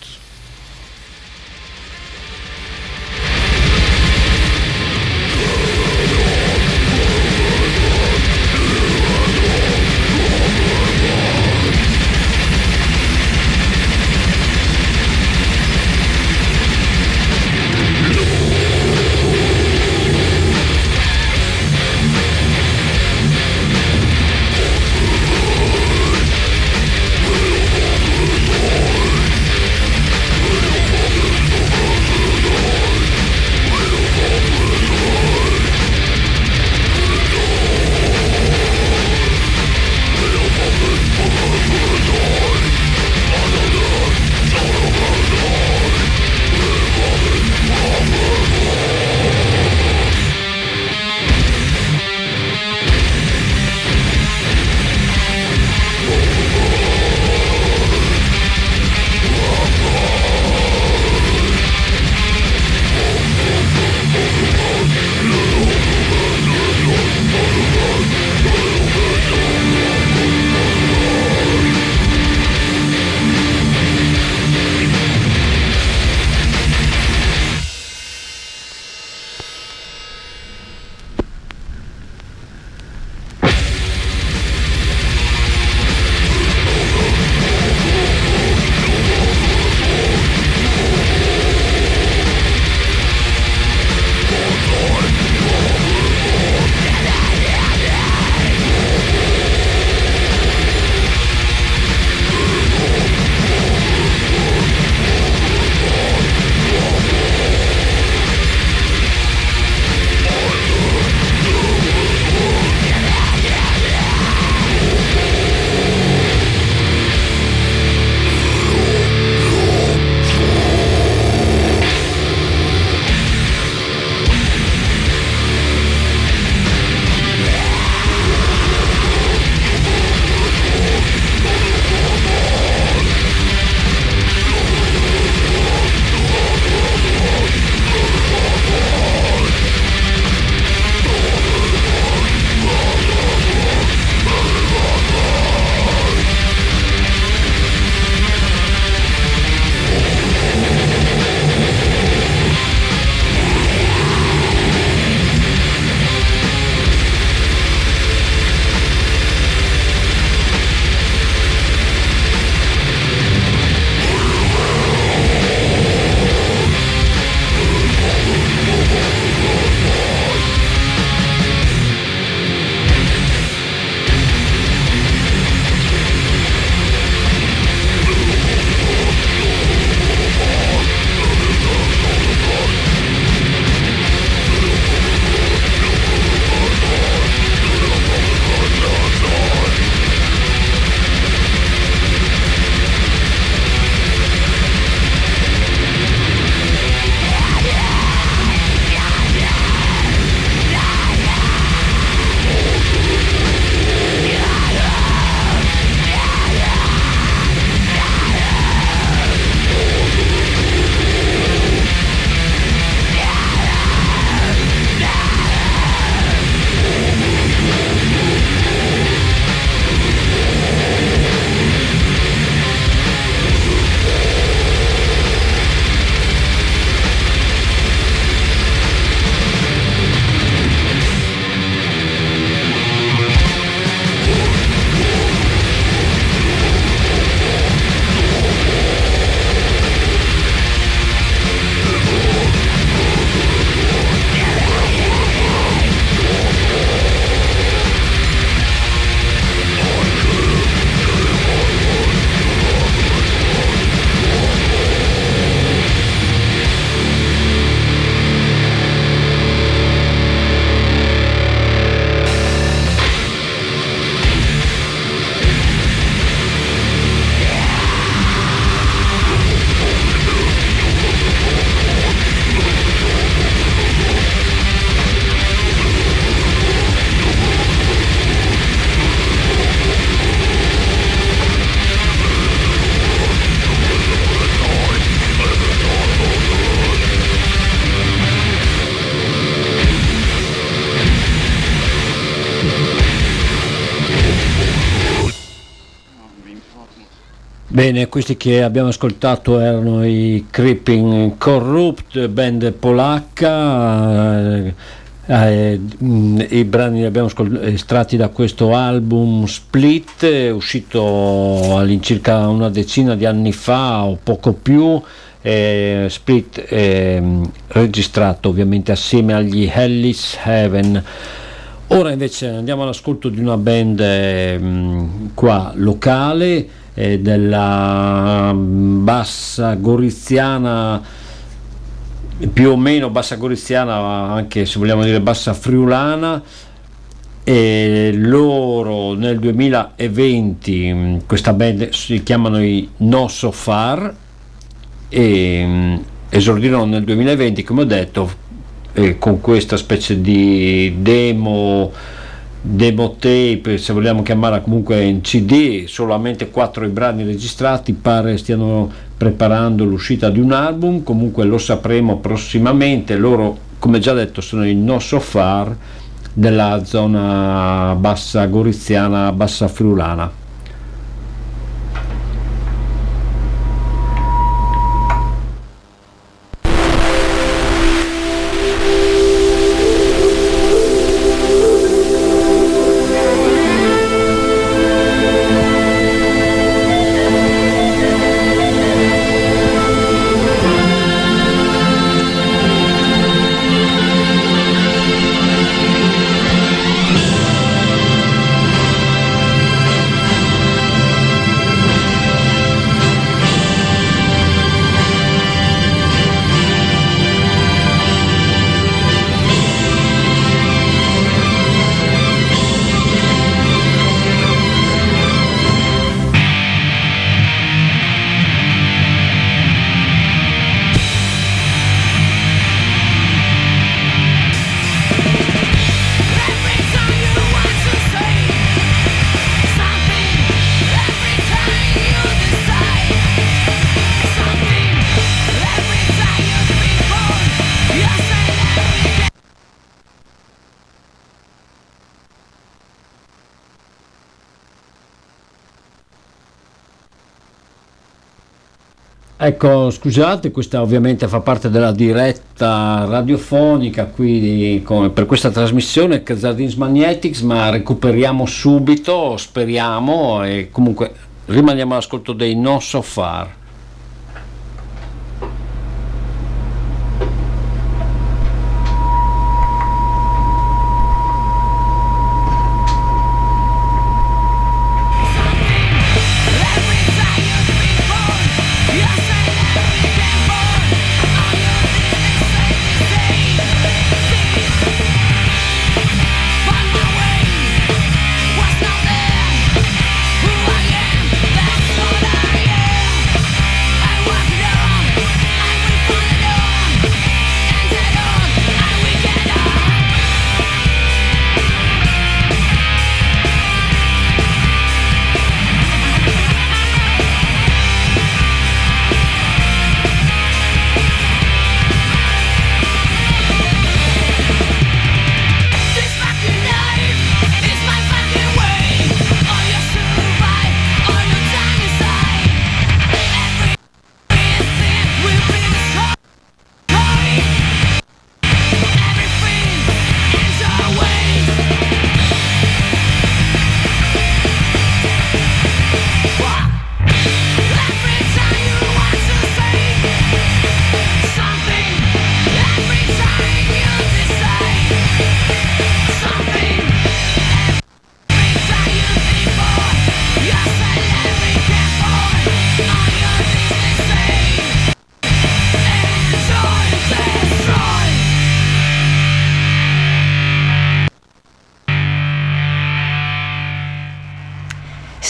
Bene, questi che abbiamo ascoltato erano i Creeping Corrupt, band polacca. Eh, eh, I brani li abbiamo estratti da questo album Split, uscito all'incirca una decina di anni fa o poco più. Eh, Split registrato ovviamente assieme agli Hellis Heaven. Ora invece andiamo all'ascolto di una band eh, qua locale eh, della bassa goriziana più o meno bassa goriziana anche se vogliamo dire bassa friulana e loro nel 2020 questa band si chiamano i No So Far e esordirono nel 2020 come ho detto con questa specie di demo demo tape, se vogliamo chiamarla comunque in CD, solamente quattro i brani registrati, pare stiano preparando l'uscita di un album, comunque lo sapremo prossimamente, loro come già detto sono i No So Far della zona bassa goriziana, bassa friulana. Ecco, scusate, questa ovviamente fa parte della diretta radiofonica qui come per questa trasmissione Kazardins Magnetics, ma recuperiamo subito, speriamo, e comunque rimaniamo all'ascolto dei No So Far.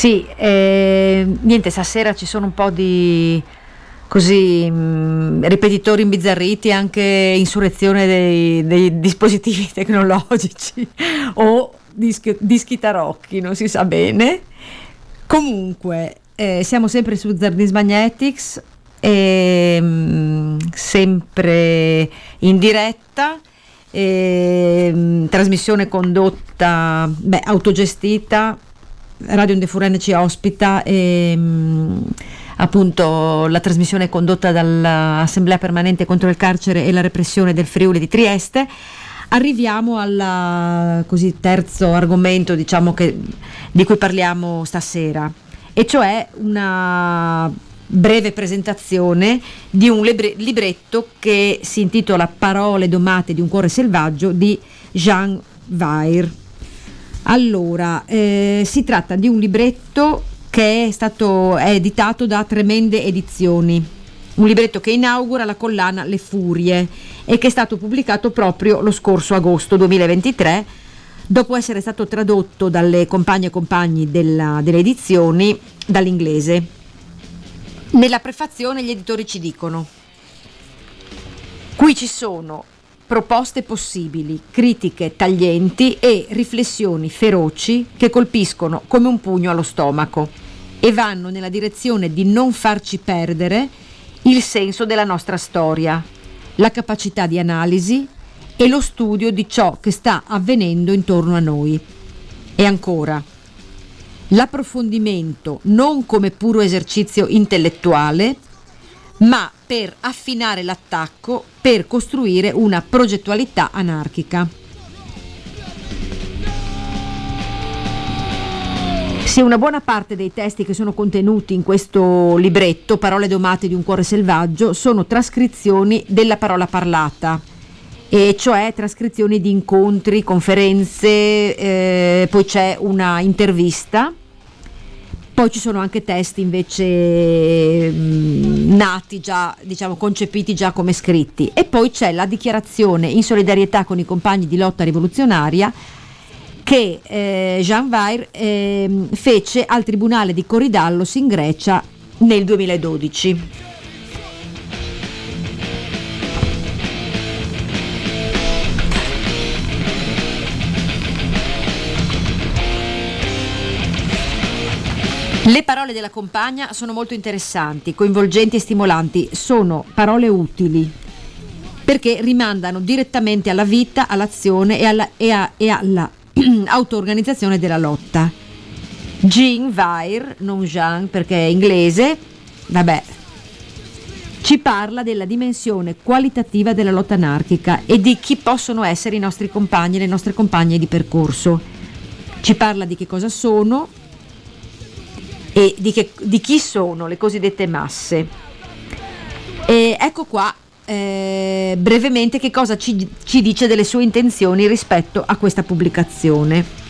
Sì, eh, niente, stasera ci sono un po' di così mh, mm, ripetitori imbizzarriti, anche insurrezione dei, dei dispositivi tecnologici o dischi, dischi tarocchi, non si sa bene. Comunque, eh, siamo sempre su Zardis Magnetics, e, mh, mm, sempre in diretta. E, mh, trasmissione condotta, beh, autogestita Radio Indefurene ci ospita e mh, appunto la trasmissione è condotta dall'Assemblea Permanente contro il carcere e la repressione del Friuli di Trieste. Arriviamo al terzo argomento diciamo che, di cui parliamo stasera e cioè una breve presentazione di un libretto che si intitola Parole domate di un cuore selvaggio di Jean Weir. Allora, eh, si tratta di un libretto che è stato editato da Tremende Edizioni, un libretto che inaugura la collana Le Furie e che è stato pubblicato proprio lo scorso agosto 2023 dopo essere stato tradotto dalle compagne e compagni della, delle edizioni dall'inglese. Nella prefazione gli editori ci dicono, qui ci sono proposte possibili, critiche taglienti e riflessioni feroci che colpiscono come un pugno allo stomaco e vanno nella direzione di non farci perdere il senso della nostra storia, la capacità di analisi e lo studio di ciò che sta avvenendo intorno a noi. E ancora, l'approfondimento non come puro esercizio intellettuale, ma per affinare l'attacco, per costruire una progettualità anarchica. Sì, una buona parte dei testi che sono contenuti in questo libretto, Parole domate di un cuore selvaggio, sono trascrizioni della parola parlata, e cioè trascrizioni di incontri, conferenze, eh, poi c'è una intervista poi ci sono anche testi invece mh, mm, nati già, diciamo, concepiti già come scritti. E poi c'è la dichiarazione in solidarietà con i compagni di lotta rivoluzionaria che eh, Jean Weir eh, fece al Tribunale di Corridallos in Grecia nel 2012. Le parole della compagna sono molto interessanti, coinvolgenti e stimolanti, sono parole utili perché rimandano direttamente alla vita, all'azione e alla, e a, e alla auto-organizzazione della lotta. Jean Weir, non Jean perché è inglese, vabbè, ci parla della dimensione qualitativa della lotta anarchica e di chi possono essere i nostri compagni e le nostre compagne di percorso. Ci parla di che cosa sono, e di, che, di chi sono le cosiddette masse. E ecco qua eh, brevemente che cosa ci, ci dice delle sue intenzioni rispetto a questa pubblicazione.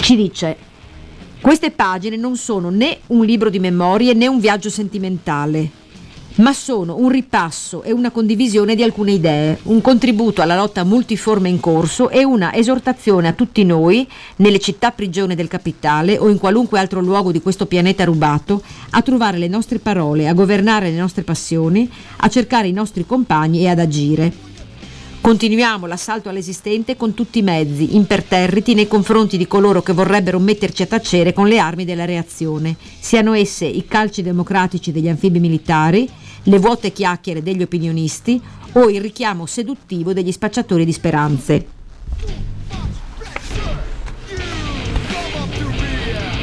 Ci dice, queste pagine non sono né un libro di memorie né un viaggio sentimentale ma sono un ripasso e una condivisione di alcune idee, un contributo alla lotta multiforme in corso e una esortazione a tutti noi, nelle città prigione del capitale o in qualunque altro luogo di questo pianeta rubato, a trovare le nostre parole, a governare le nostre passioni, a cercare i nostri compagni e ad agire. Continuiamo l'assalto all'esistente con tutti i mezzi, imperterriti nei confronti di coloro che vorrebbero metterci a tacere con le armi della reazione, siano esse i calci democratici degli anfibi militari, le vuote chiacchiere degli opinionisti o il richiamo seduttivo degli spacciatori di speranze.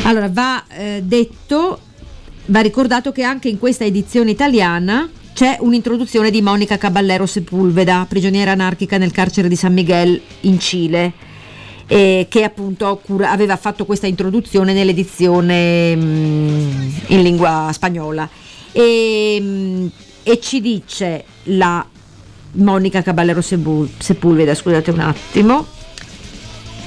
Allora va eh, detto, va ricordato che anche in questa edizione italiana c'è un'introduzione di Monica Caballero Sepulveda, prigioniera anarchica nel carcere di San Miguel in Cile, eh, che appunto cura, aveva fatto questa introduzione nell'edizione mh, mm, in lingua spagnola e, ehm, e ci dice la Monica Caballero Sepulveda, scusate un attimo.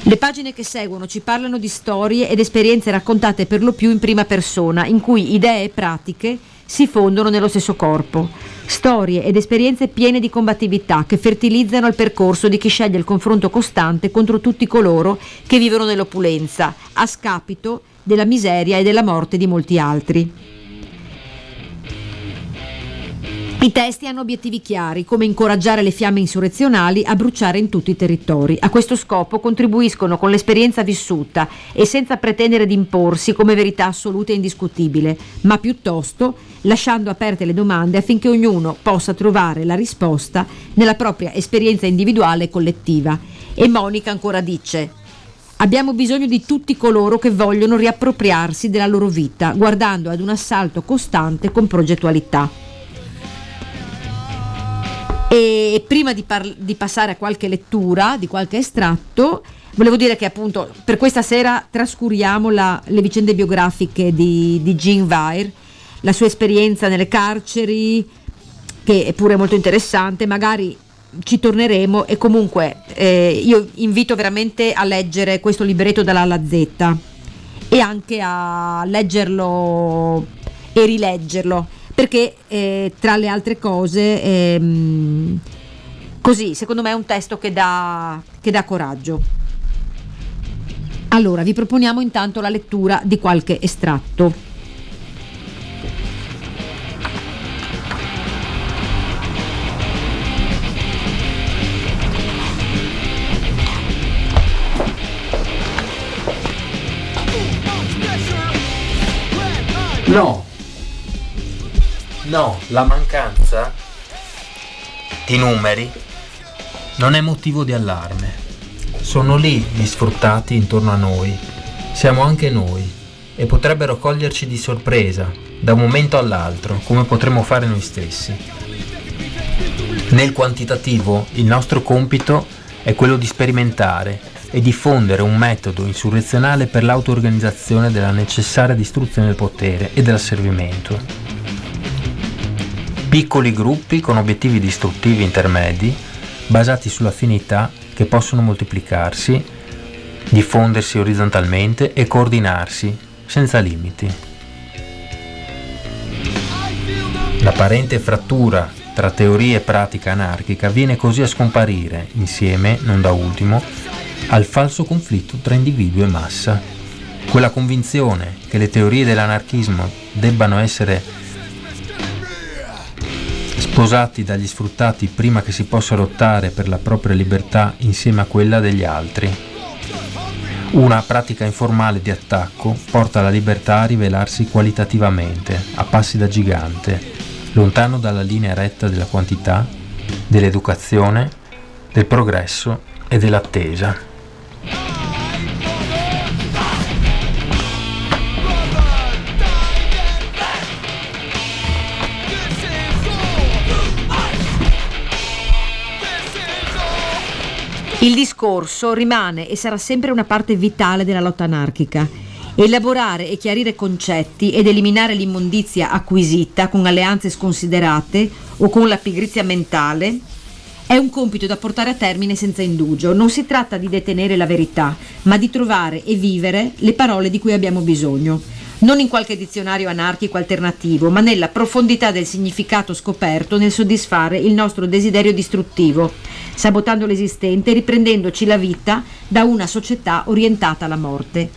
Le pagine che seguono ci parlano di storie ed esperienze raccontate per lo più in prima persona, in cui idee e pratiche si fondono nello stesso corpo. Storie ed esperienze piene di combattività che fertilizzano il percorso di chi sceglie il confronto costante contro tutti coloro che vivono nell'opulenza, a scapito della miseria e della morte di molti altri. I testi hanno obiettivi chiari, come incoraggiare le fiamme insurrezionali a bruciare in tutti i territori. A questo scopo contribuiscono con l'esperienza vissuta e senza pretendere di imporsi come verità assoluta e indiscutibile, ma piuttosto lasciando aperte le domande affinché ognuno possa trovare la risposta nella propria esperienza individuale e collettiva. E Monica ancora dice, abbiamo bisogno di tutti coloro che vogliono riappropriarsi della loro vita, guardando ad un assalto costante con progettualità. E prima di, par- di passare a qualche lettura, di qualche estratto, volevo dire che appunto per questa sera trascuriamo la, le vicende biografiche di, di Jean Weir, la sua esperienza nelle carceri, che è pure molto interessante, magari ci torneremo e comunque eh, io invito veramente a leggere questo libretto dalla alla Z e anche a leggerlo e rileggerlo perché eh, tra le altre cose ehm, così secondo me è un testo che dà, che dà coraggio allora vi proponiamo intanto la lettura di qualche estratto No. No, la mancanza di numeri non è motivo di allarme. Sono lì gli sfruttati intorno a noi. Siamo anche noi e potrebbero coglierci di sorpresa da un momento all'altro, come potremmo fare noi stessi. Nel quantitativo il nostro compito è quello di sperimentare e diffondere un metodo insurrezionale per l'auto-organizzazione della necessaria distruzione del potere e dell'asservimento. Piccoli gruppi con obiettivi distruttivi intermedi basati sull'affinità che possono moltiplicarsi, diffondersi orizzontalmente e coordinarsi senza limiti. L'apparente frattura tra teoria e pratica anarchica viene così a scomparire, insieme, non da ultimo, al falso conflitto tra individuo e massa. Quella convinzione che le teorie dell'anarchismo debbano essere sposati dagli sfruttati prima che si possa lottare per la propria libertà insieme a quella degli altri. Una pratica informale di attacco porta la libertà a rivelarsi qualitativamente, a passi da gigante, lontano dalla linea retta della quantità, dell'educazione, del progresso e dell'attesa. Il discorso rimane e sarà sempre una parte vitale della lotta anarchica. Elaborare e chiarire concetti ed eliminare l'immondizia acquisita con alleanze sconsiderate o con la pigrizia mentale è un compito da portare a termine senza indugio. Non si tratta di detenere la verità, ma di trovare e vivere le parole di cui abbiamo bisogno. Non in qualche dizionario anarchico alternativo, ma nella profondità del significato scoperto nel soddisfare il nostro desiderio distruttivo sabotando l'esistente e riprendendoci la vita da una società orientata alla morte.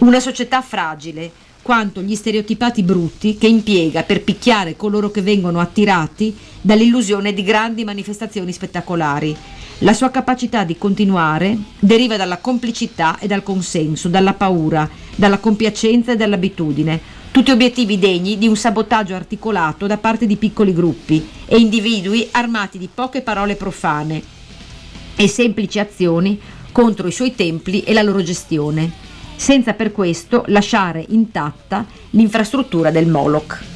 Una società fragile, quanto gli stereotipati brutti che impiega per picchiare coloro che vengono attirati dall'illusione di grandi manifestazioni spettacolari. La sua capacità di continuare deriva dalla complicità e dal consenso, dalla paura, dalla compiacenza e dall'abitudine, tutti obiettivi degni di un sabotaggio articolato da parte di piccoli gruppi e individui armati di poche parole profane e semplici azioni contro i suoi templi e la loro gestione, senza per questo lasciare intatta l'infrastruttura del Moloch.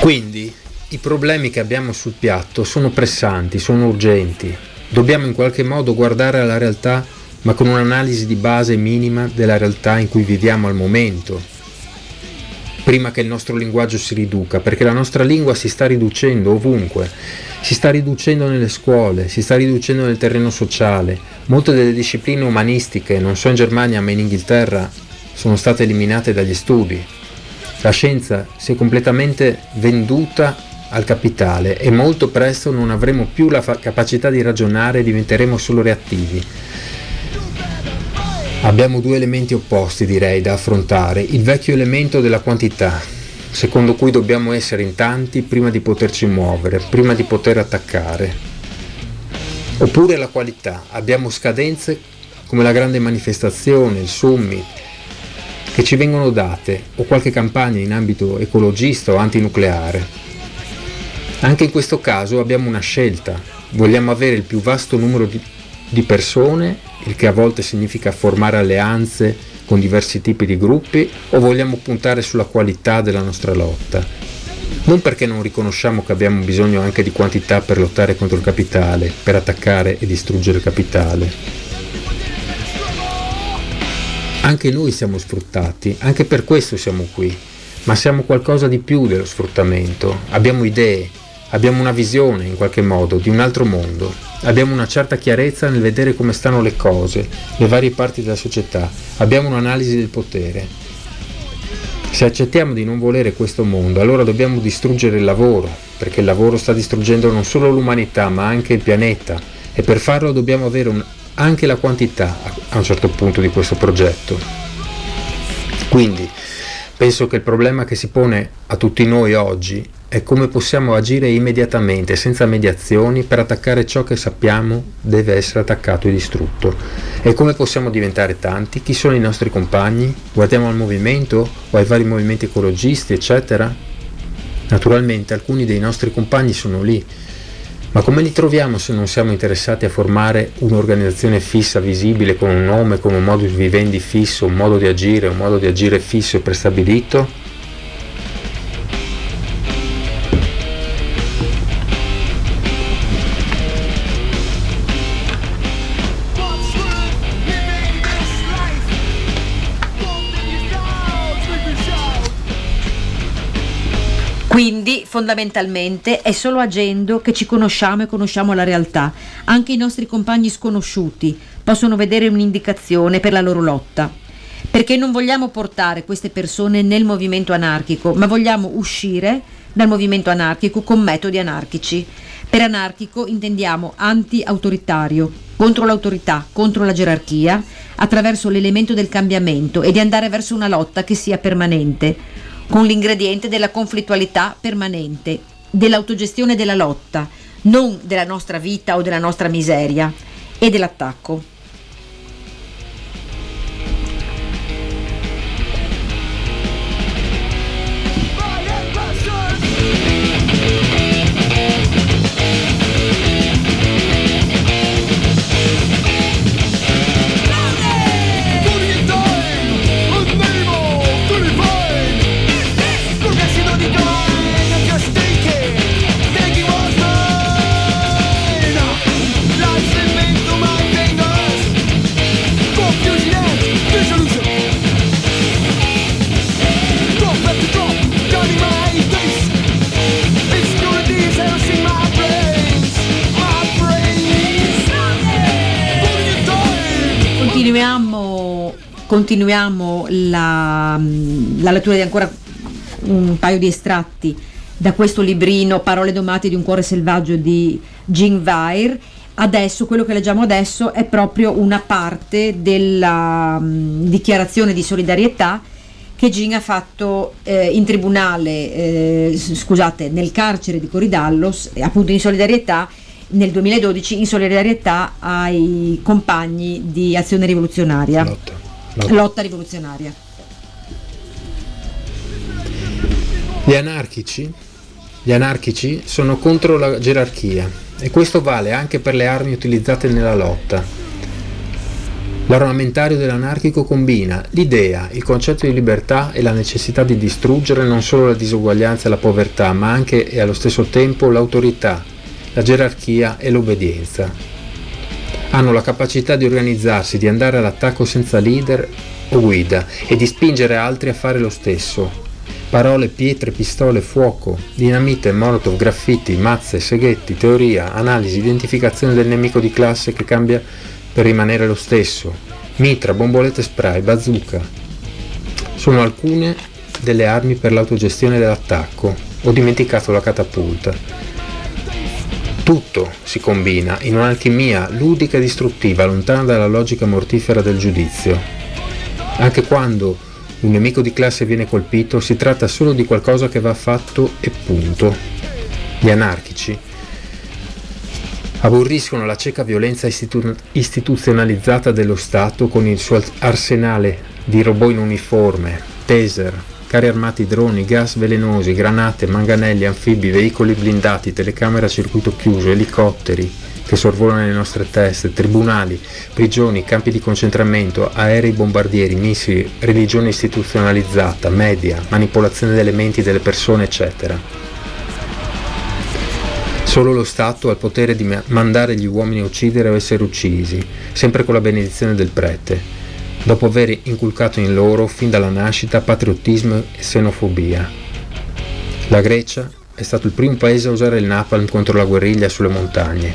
Quindi i problemi che abbiamo sul piatto sono pressanti, sono urgenti. Dobbiamo in qualche modo guardare alla realtà, ma con un'analisi di base minima della realtà in cui viviamo al momento, prima che il nostro linguaggio si riduca, perché la nostra lingua si sta riducendo ovunque, si sta riducendo nelle scuole, si sta riducendo nel terreno sociale. Molte delle discipline umanistiche, non so in Germania ma in Inghilterra, sono state eliminate dagli studi. La scienza si è completamente venduta al capitale e molto presto non avremo più la capacità di ragionare e diventeremo solo reattivi. Abbiamo due elementi opposti, direi, da affrontare. Il vecchio elemento della quantità, secondo cui dobbiamo essere in tanti prima di poterci muovere, prima di poter attaccare. Oppure la qualità. Abbiamo scadenze come la grande manifestazione, il summit, che ci vengono date, o qualche campagna in ambito ecologista o antinucleare. Anche in questo caso abbiamo una scelta. Vogliamo avere il più vasto numero di, di persone il che a volte significa formare alleanze con diversi tipi di gruppi, o vogliamo puntare sulla qualità della nostra lotta? Non perché non riconosciamo che abbiamo bisogno anche di quantità per lottare contro il capitale, per attaccare e distruggere il capitale. Anche noi siamo sfruttati, anche per questo siamo qui, ma siamo qualcosa di più dello sfruttamento. Abbiamo idee, abbiamo una visione in qualche modo di un altro mondo Abbiamo una certa chiarezza nel vedere come stanno le cose, le varie parti della società. Abbiamo un'analisi del potere. Se accettiamo di non volere questo mondo, allora dobbiamo distruggere il lavoro, perché il lavoro sta distruggendo non solo l'umanità, ma anche il pianeta. E per farlo dobbiamo avere un, anche la quantità a un certo punto di questo progetto. Quindi penso che il problema che si pone a tutti noi oggi è come possiamo agire immediatamente, senza mediazioni, per attaccare ciò che sappiamo deve essere attaccato e distrutto. E come possiamo diventare tanti? Chi sono i nostri compagni? Guardiamo al movimento o ai vari movimenti ecologisti, eccetera? Naturalmente alcuni dei nostri compagni sono lì, ma come li troviamo se non siamo interessati a formare un'organizzazione fissa, visibile, con un nome, con un modus vivendi fisso, un modo di agire, un modo di agire fisso e prestabilito? Quindi fondamentalmente è solo agendo che ci conosciamo e conosciamo la realtà. Anche i nostri compagni sconosciuti possono vedere un'indicazione per la loro lotta. Perché non vogliamo portare queste persone nel movimento anarchico, ma vogliamo uscire dal movimento anarchico con metodi anarchici. Per anarchico intendiamo anti-autoritario, contro l'autorità, contro la gerarchia, attraverso l'elemento del cambiamento e di andare verso una lotta che sia permanente con l'ingrediente della conflittualità permanente, dell'autogestione della lotta, non della nostra vita o della nostra miseria, e dell'attacco. Continuiamo la, la lettura di ancora un paio di estratti da questo librino Parole domate di un cuore selvaggio di Jean Weir. Adesso, quello che leggiamo adesso è proprio una parte della um, dichiarazione di solidarietà che Jean ha fatto eh, in tribunale, eh, scusate, nel carcere di Coridallos, appunto in solidarietà nel 2012 in solidarietà ai compagni di Azione Rivoluzionaria. Lotta lotta rivoluzionaria. Gli anarchici, gli anarchici sono contro la gerarchia e questo vale anche per le armi utilizzate nella lotta. L'armamentario dell'anarchico combina l'idea, il concetto di libertà e la necessità di distruggere non solo la disuguaglianza e la povertà, ma anche e allo stesso tempo l'autorità, la gerarchia e l'obbedienza hanno la capacità di organizzarsi, di andare all'attacco senza leader o guida e di spingere altri a fare lo stesso. Parole, pietre, pistole, fuoco, dinamite, molotov, graffiti, mazze, seghetti, teoria, analisi, identificazione del nemico di classe che cambia per rimanere lo stesso, mitra, bombolette spray, bazooka. Sono alcune delle armi per l'autogestione dell'attacco. Ho dimenticato la catapulta. Tutto si combina in un'alchimia ludica e distruttiva, lontana dalla logica mortifera del giudizio. Anche quando un nemico di classe viene colpito, si tratta solo di qualcosa che va fatto e punto. Gli anarchici aborriscono la cieca violenza istitu- istituzionalizzata dello Stato con il suo arsenale di robot in uniforme, taser, carri armati droni, gas velenosi, granate, manganelli, anfibi, veicoli blindati, telecamere a circuito chiuso, elicotteri che sorvolano le nostre teste, tribunali, prigioni, campi di concentramento, aerei bombardieri, missili, religione istituzionalizzata, media, manipolazione delle menti delle persone, eccetera. Solo lo Stato ha il potere di mandare gli uomini a uccidere o essere uccisi, sempre con la benedizione del prete dopo aver inculcato in loro fin dalla nascita patriottismo e xenofobia. La Grecia è stato il primo paese a usare il napalm contro la guerriglia sulle montagne.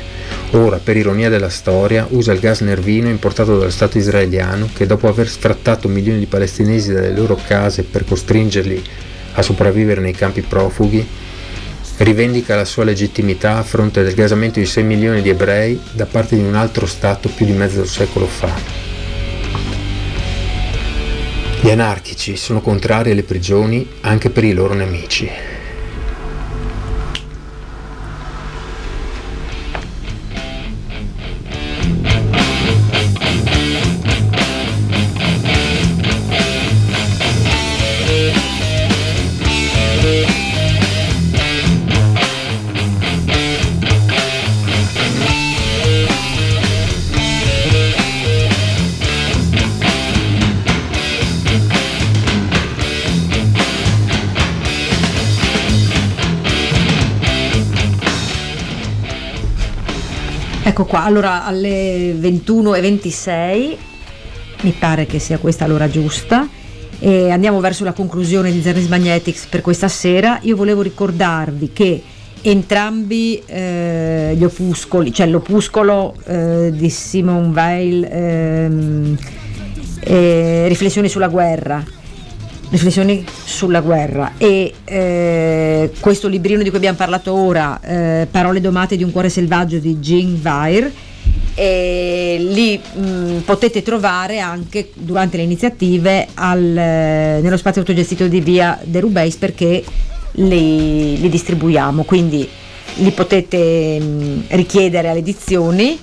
Ora, per ironia della storia, usa il gas nervino importato dallo Stato israeliano che dopo aver sfrattato milioni di palestinesi dalle loro case per costringerli a sopravvivere nei campi profughi, rivendica la sua legittimità a fronte del gasamento di 6 milioni di ebrei da parte di un altro Stato più di mezzo secolo fa. Gli anarchici sono contrari alle prigioni anche per i loro nemici. Ecco qua, allora alle 21.26 mi pare che sia questa l'ora giusta. E andiamo verso la conclusione di Zernis Magnetics per questa sera. Io volevo ricordarvi che entrambi eh, gli opuscoli, cioè l'opuscolo eh, di Simone Weil, ehm, eh, Riflessioni sulla guerra, riflessioni sulla guerra e eh, questo librino di cui abbiamo parlato ora, eh, Parole domate di un cuore selvaggio di Jean Weir, e li mh, potete trovare anche durante le iniziative al, nello spazio autogestito di via De Rubeis perché li, li distribuiamo, quindi li potete mh, richiedere alle edizioni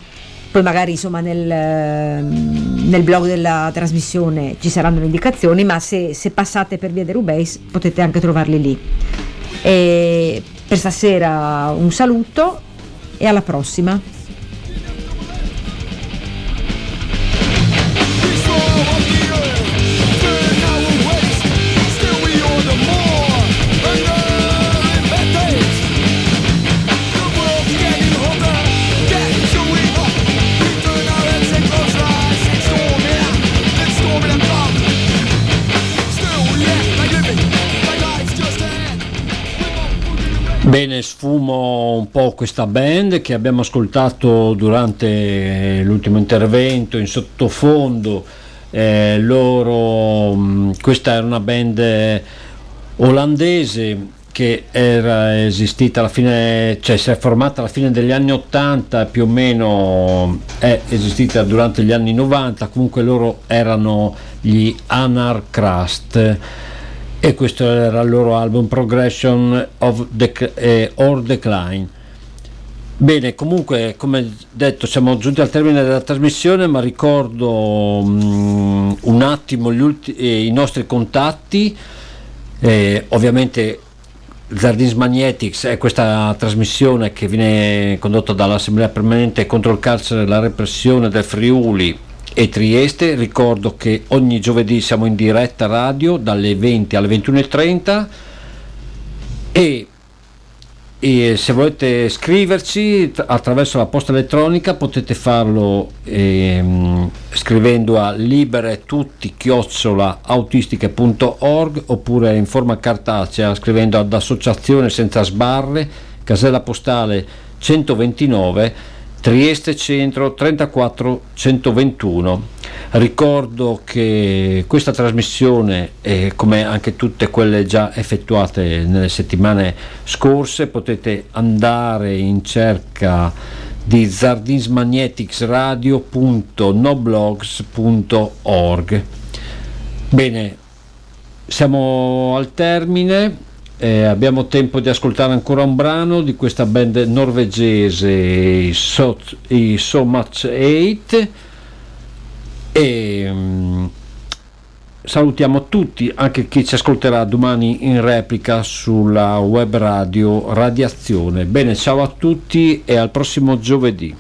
poi magari insomma nel, ehm, nel, blog della trasmissione ci saranno le indicazioni, ma se, se passate per via De Rubeis potete anche trovarli lì. E per stasera un saluto e alla prossima. Bene, sfumo un po' questa band che abbiamo ascoltato durante l'ultimo intervento in sottofondo. Eh, loro, mm, questa era una band olandese che era esistita alla fine, cioè si è formata alla fine degli anni 80, più o meno è esistita durante gli anni 90, comunque loro erano gli Anarcrast e questo era il loro album Progression of Dec- eh, or Decline. Bene, comunque come detto siamo giunti al termine della trasmissione, ma ricordo um, un attimo ulti- eh, i nostri contatti, eh, ovviamente Zardins Magnetics è questa trasmissione che viene condotta dall'Assemblea Permanente contro il carcere e la repressione del Friuli e Trieste. Ricordo che ogni giovedì siamo in diretta radio dalle 20 alle 21.30 e, e se volete scriverci attraverso la posta elettronica potete farlo ehm, scrivendo a liberetutti-autistiche.org oppure in forma cartacea scrivendo ad associazione senza sbarre casella postale 129 Trieste Centro 34 121. Ricordo che questa trasmissione, eh, come anche tutte quelle già effettuate nelle settimane scorse, potete andare in cerca di zardinsmagneticsradio.noblogs.org. Bene, siamo al termine. Eh, abbiamo tempo di ascoltare ancora un brano di questa band norvegese, i So, i so Much Hate. E um, salutiamo tutti, anche chi ci ascolterà domani in replica sulla web radio Radiazione. Bene, ciao a tutti e al prossimo giovedì.